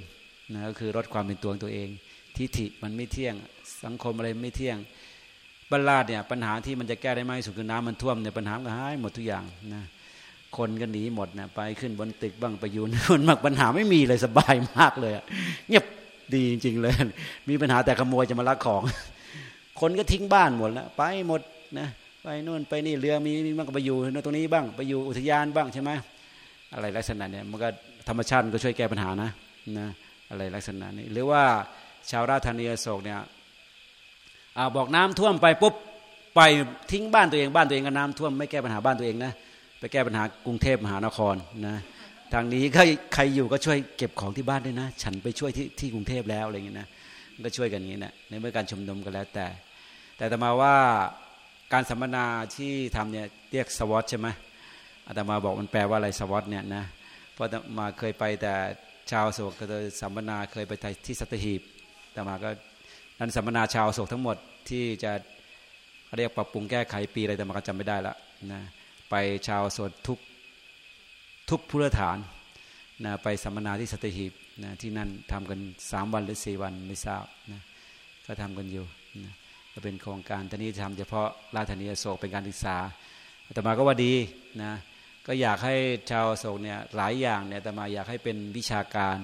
นะก็คือลดความเป็นตัวของตัวเอง ทิฏฐิมันไม่เที่ยง สังคมอะไรไม่เที่ยงบรรลาดเนี่ยปัญหาที่มันจะแก้ได้ไหมสุดคือน้ำมันท่วมเนี่ยปัญหาก็หายหมดทุกอย่างนะคนก็หนีหมดนะไปขึ้นบนตึกบ้างไปอยู่นู่นมากปัญหาไม่มีเลยสบายมากเลยเงียบดีจริงๆเลย มีปัญหาแต่ขโมยจะมาลักของ คนก็ทิ้งบ้านหมดแล้วไปหมดนะไปนู่นไปนี่เรือมีมันก็ไปอยู่ตรงนี้บ้างไปอยู่อุทยานบ้างใช่ไหม อะไรลักษณะเนี่ยมันก็ธรรมชาติก็ช่วยแก้ปัญหานะนะอะไรลักษณะนี้หรือว่าชาวราชธานีโศกเนี่ยอบอกน้ำท่วมไปปุ๊บไปทิ้งบ้านตัวเองบ้านตัวเองก็น้ำท่วมไม่แก้ปัญหาบ้านตัวเองนะไปแก้ปัญหากรุงเทพมหานครนะทางนี้ก็ใครอยู่ก็ช่วยเก็บของที่บ้านด้วยนะ ฉันไปช่วยที่ที่กรุงเทพแล้วอะไรอย่างนี้นะก็ช่วยกันอย่างนี้นะในเมื่อการชุมนุมกันแล้วแต่ แต่ต่มาว่าการสัมมนาที่ทำเนี่ยเรียกสวอตใช่ไหม อาตมาบอกมันแปลว่าอะไรสวอตเนี่ยนะเพราะมาเคยไปแต่ชาวโศกก็สัมมนาเคยไปที่สัตหีบแต่มาก็นั้นสัมมนาชาวโศกทั้งหมดที่จะเรียกปรับปรุงแก้ไขปีอะไรแต่มาก็จำไม่ได้ละนะไปชาวโศกทุกทุกพุทธฐานนะไปสัมมนาที่สัตหีบนะที่นั่นทำกันสามวันหรือสี่วันไม่ทราบนะก็ทำกันอยู่นะก็เป็นโครงการตอนนี้ทำเฉพาะราชธานีโศกเป็นการศึกษาแต่มาก็ว่าดีนะ ก็อยากให้ชาวโศกเนี่ยหลายอย่างเนี่ยแต่มาอยากให้เป็นวิชาการ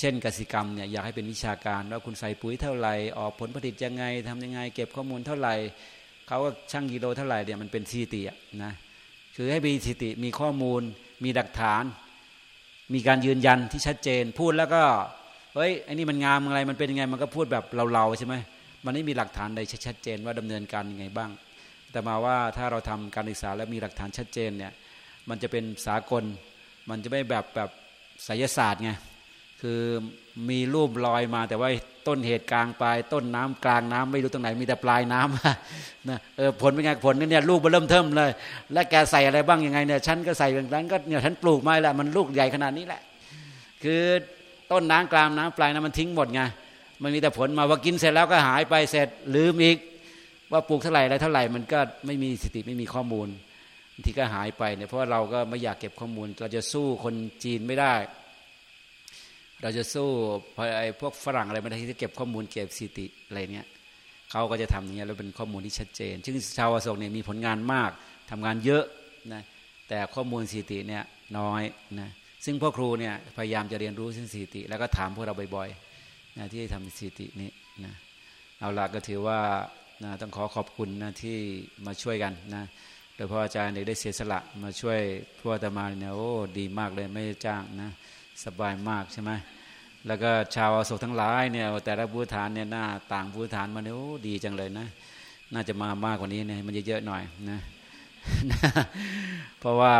เช่นกสิกรรมเนี่ยอยากให้เป็นวิชาการว่าคุณใส่ปุ๋ยเท่าไหร่ออกผลผลิตยังไงทำยังไง เก็บข้อมูลเท่าไหร่เขาก็ช่างกิโลเท่าไหร่เนี่ยมันเป็นสถิตินะคือให้มีสถิติมีข้อมูล มีหลักฐาน มีการยืนยันที่ชัดเจน พูดแล้วก็เฮ้ยไอ้นี่มันงามอะไรมันเป็นยังไงมันก็พูดแบบเราๆใช่ไหมมันไม่มีหลักฐานใดชัดเจนว่าดำเนินการยังไงบ้าง แต่มาว่าถ้าเราทำการศึกษาแล้วมีหลักฐานชัดเจนเนี่ย มันจะเป็นสากล มันจะไม่แบบแบบไสยศาสตร์ไงคือมีรูปลอยมาแต่ว่าต้นเหตุกลางปลายต้นน้ำกลางน้ำไม่รู้ตรงไหนมีแต่ปลายน้ำนะเออผลเป็นไงผลเนี่ยลูกมันเริ่มเทิมเลย และแกใส่อะไรบ้างยังไงเนี่ยฉันก็ใส่แบบนั้นก็เนี่ยฉันปลูกไม้ละมันลูกใหญ่ขนาดนี้แหละ คือต้นน้ำกลางน้ำปลายน้ำมันทิ้งหมดไงมันมีแต่ผลมาว่ากินเสร็จแล้วก็หายไปเสร็จลืมอีก ว่าปลูกเท่าไหร่อะไรเท่าไหร่มันก็ไม่มีสติไม่มีข้อมูล ทีก็หายไปเนี่ยเพราะเราก็ไม่อยากเก็บข้อมูล เราจะสู้คนจีนไม่ได้ เราจะสู้ไอ้พวกฝรั่งอะไรมาที่เก็บข้อมูลเก็บสถิติอะไรเนี้ยเขาก็จะทำอย่างเงี้ยแล้วเป็นข้อมูลที่ชัดเจน ซึ่งชาวอโศกเนี่ยมีผลงานมากทำงานเยอะนะแต่ข้อมูลสถิติเนี่ยน้อยนะซึ่งพ่อครูเนี่ยพยายามจะเรียนรู้ซึ่งสถิติ แล้วก็ถามพวกเราบ่อยๆนะที่ทำสถิตินี้นะเอาละก็ถือว่านะต้องขอขอบคุณนะที่มาช่วยกันนะ โดยพระอาจารย์ได้เสียสละมาช่วยพวกตมาเนี่ยโอ้ดีมากเลยไม่จ้างนะสบายมากใช่ไหมแล้วก็ชาวโศกทั้งหลายเนี่ยแต่ละบูฐานเนี่ยหน้าต่างบูฐานมาเนี่ยโอ้ดีจังเลยนะ น่าจะมามากกว่านี้เนี่ยมันเยอะๆหน่อยนะเพราะว่า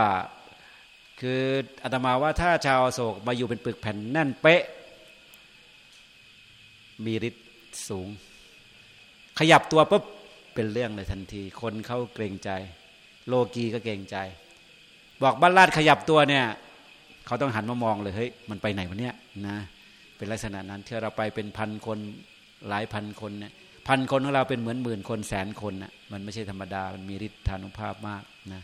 คืออาตมาว่าถ้าชาวโศกมาอยู่เป็นปึกแผ่นแน่นเป๊ะ มีฤทธิ์สูง ขยับตัวปุ๊บเป็นเรื่องเลยทันที คนเขาเกรงใจ โลกีก็เกรงใจ บอกบ้านลาดขยับตัวเนี่ยเขาต้องหันมามองเลยเฮ้ยมันไปไหนวะเนี่ยนะเป็นลักษณะนั้นที่เราไปเป็นพันคนหลายพันคนเนี่ยพันคนของเราเป็นเหมือนหมื่นคนแสนคนนะ่ะมันไม่ใช่ธรรมดา มันมีฤทธานุภาพมากนะ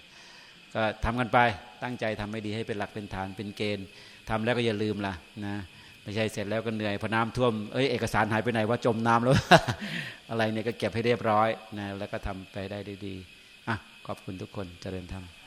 ก็ทำกันไปตั้งใจทำให้ดีให้เป็นหลักเป็นฐานเป็นเกณฑ์ทำแล้วก็อย่าลืมล่ะนะไม่ใช่เสร็จแล้วก็เหนื่อยพอน้ำท่วมเอ้ยเอกสารหายไปไหนว่าจมน้ำแล้ว อะไรเนี่ยก็เก็บให้เรียบร้อยนะแล้วก็ทำไปได้ดีๆ ขอบคุณทุกคนเจริญธรรม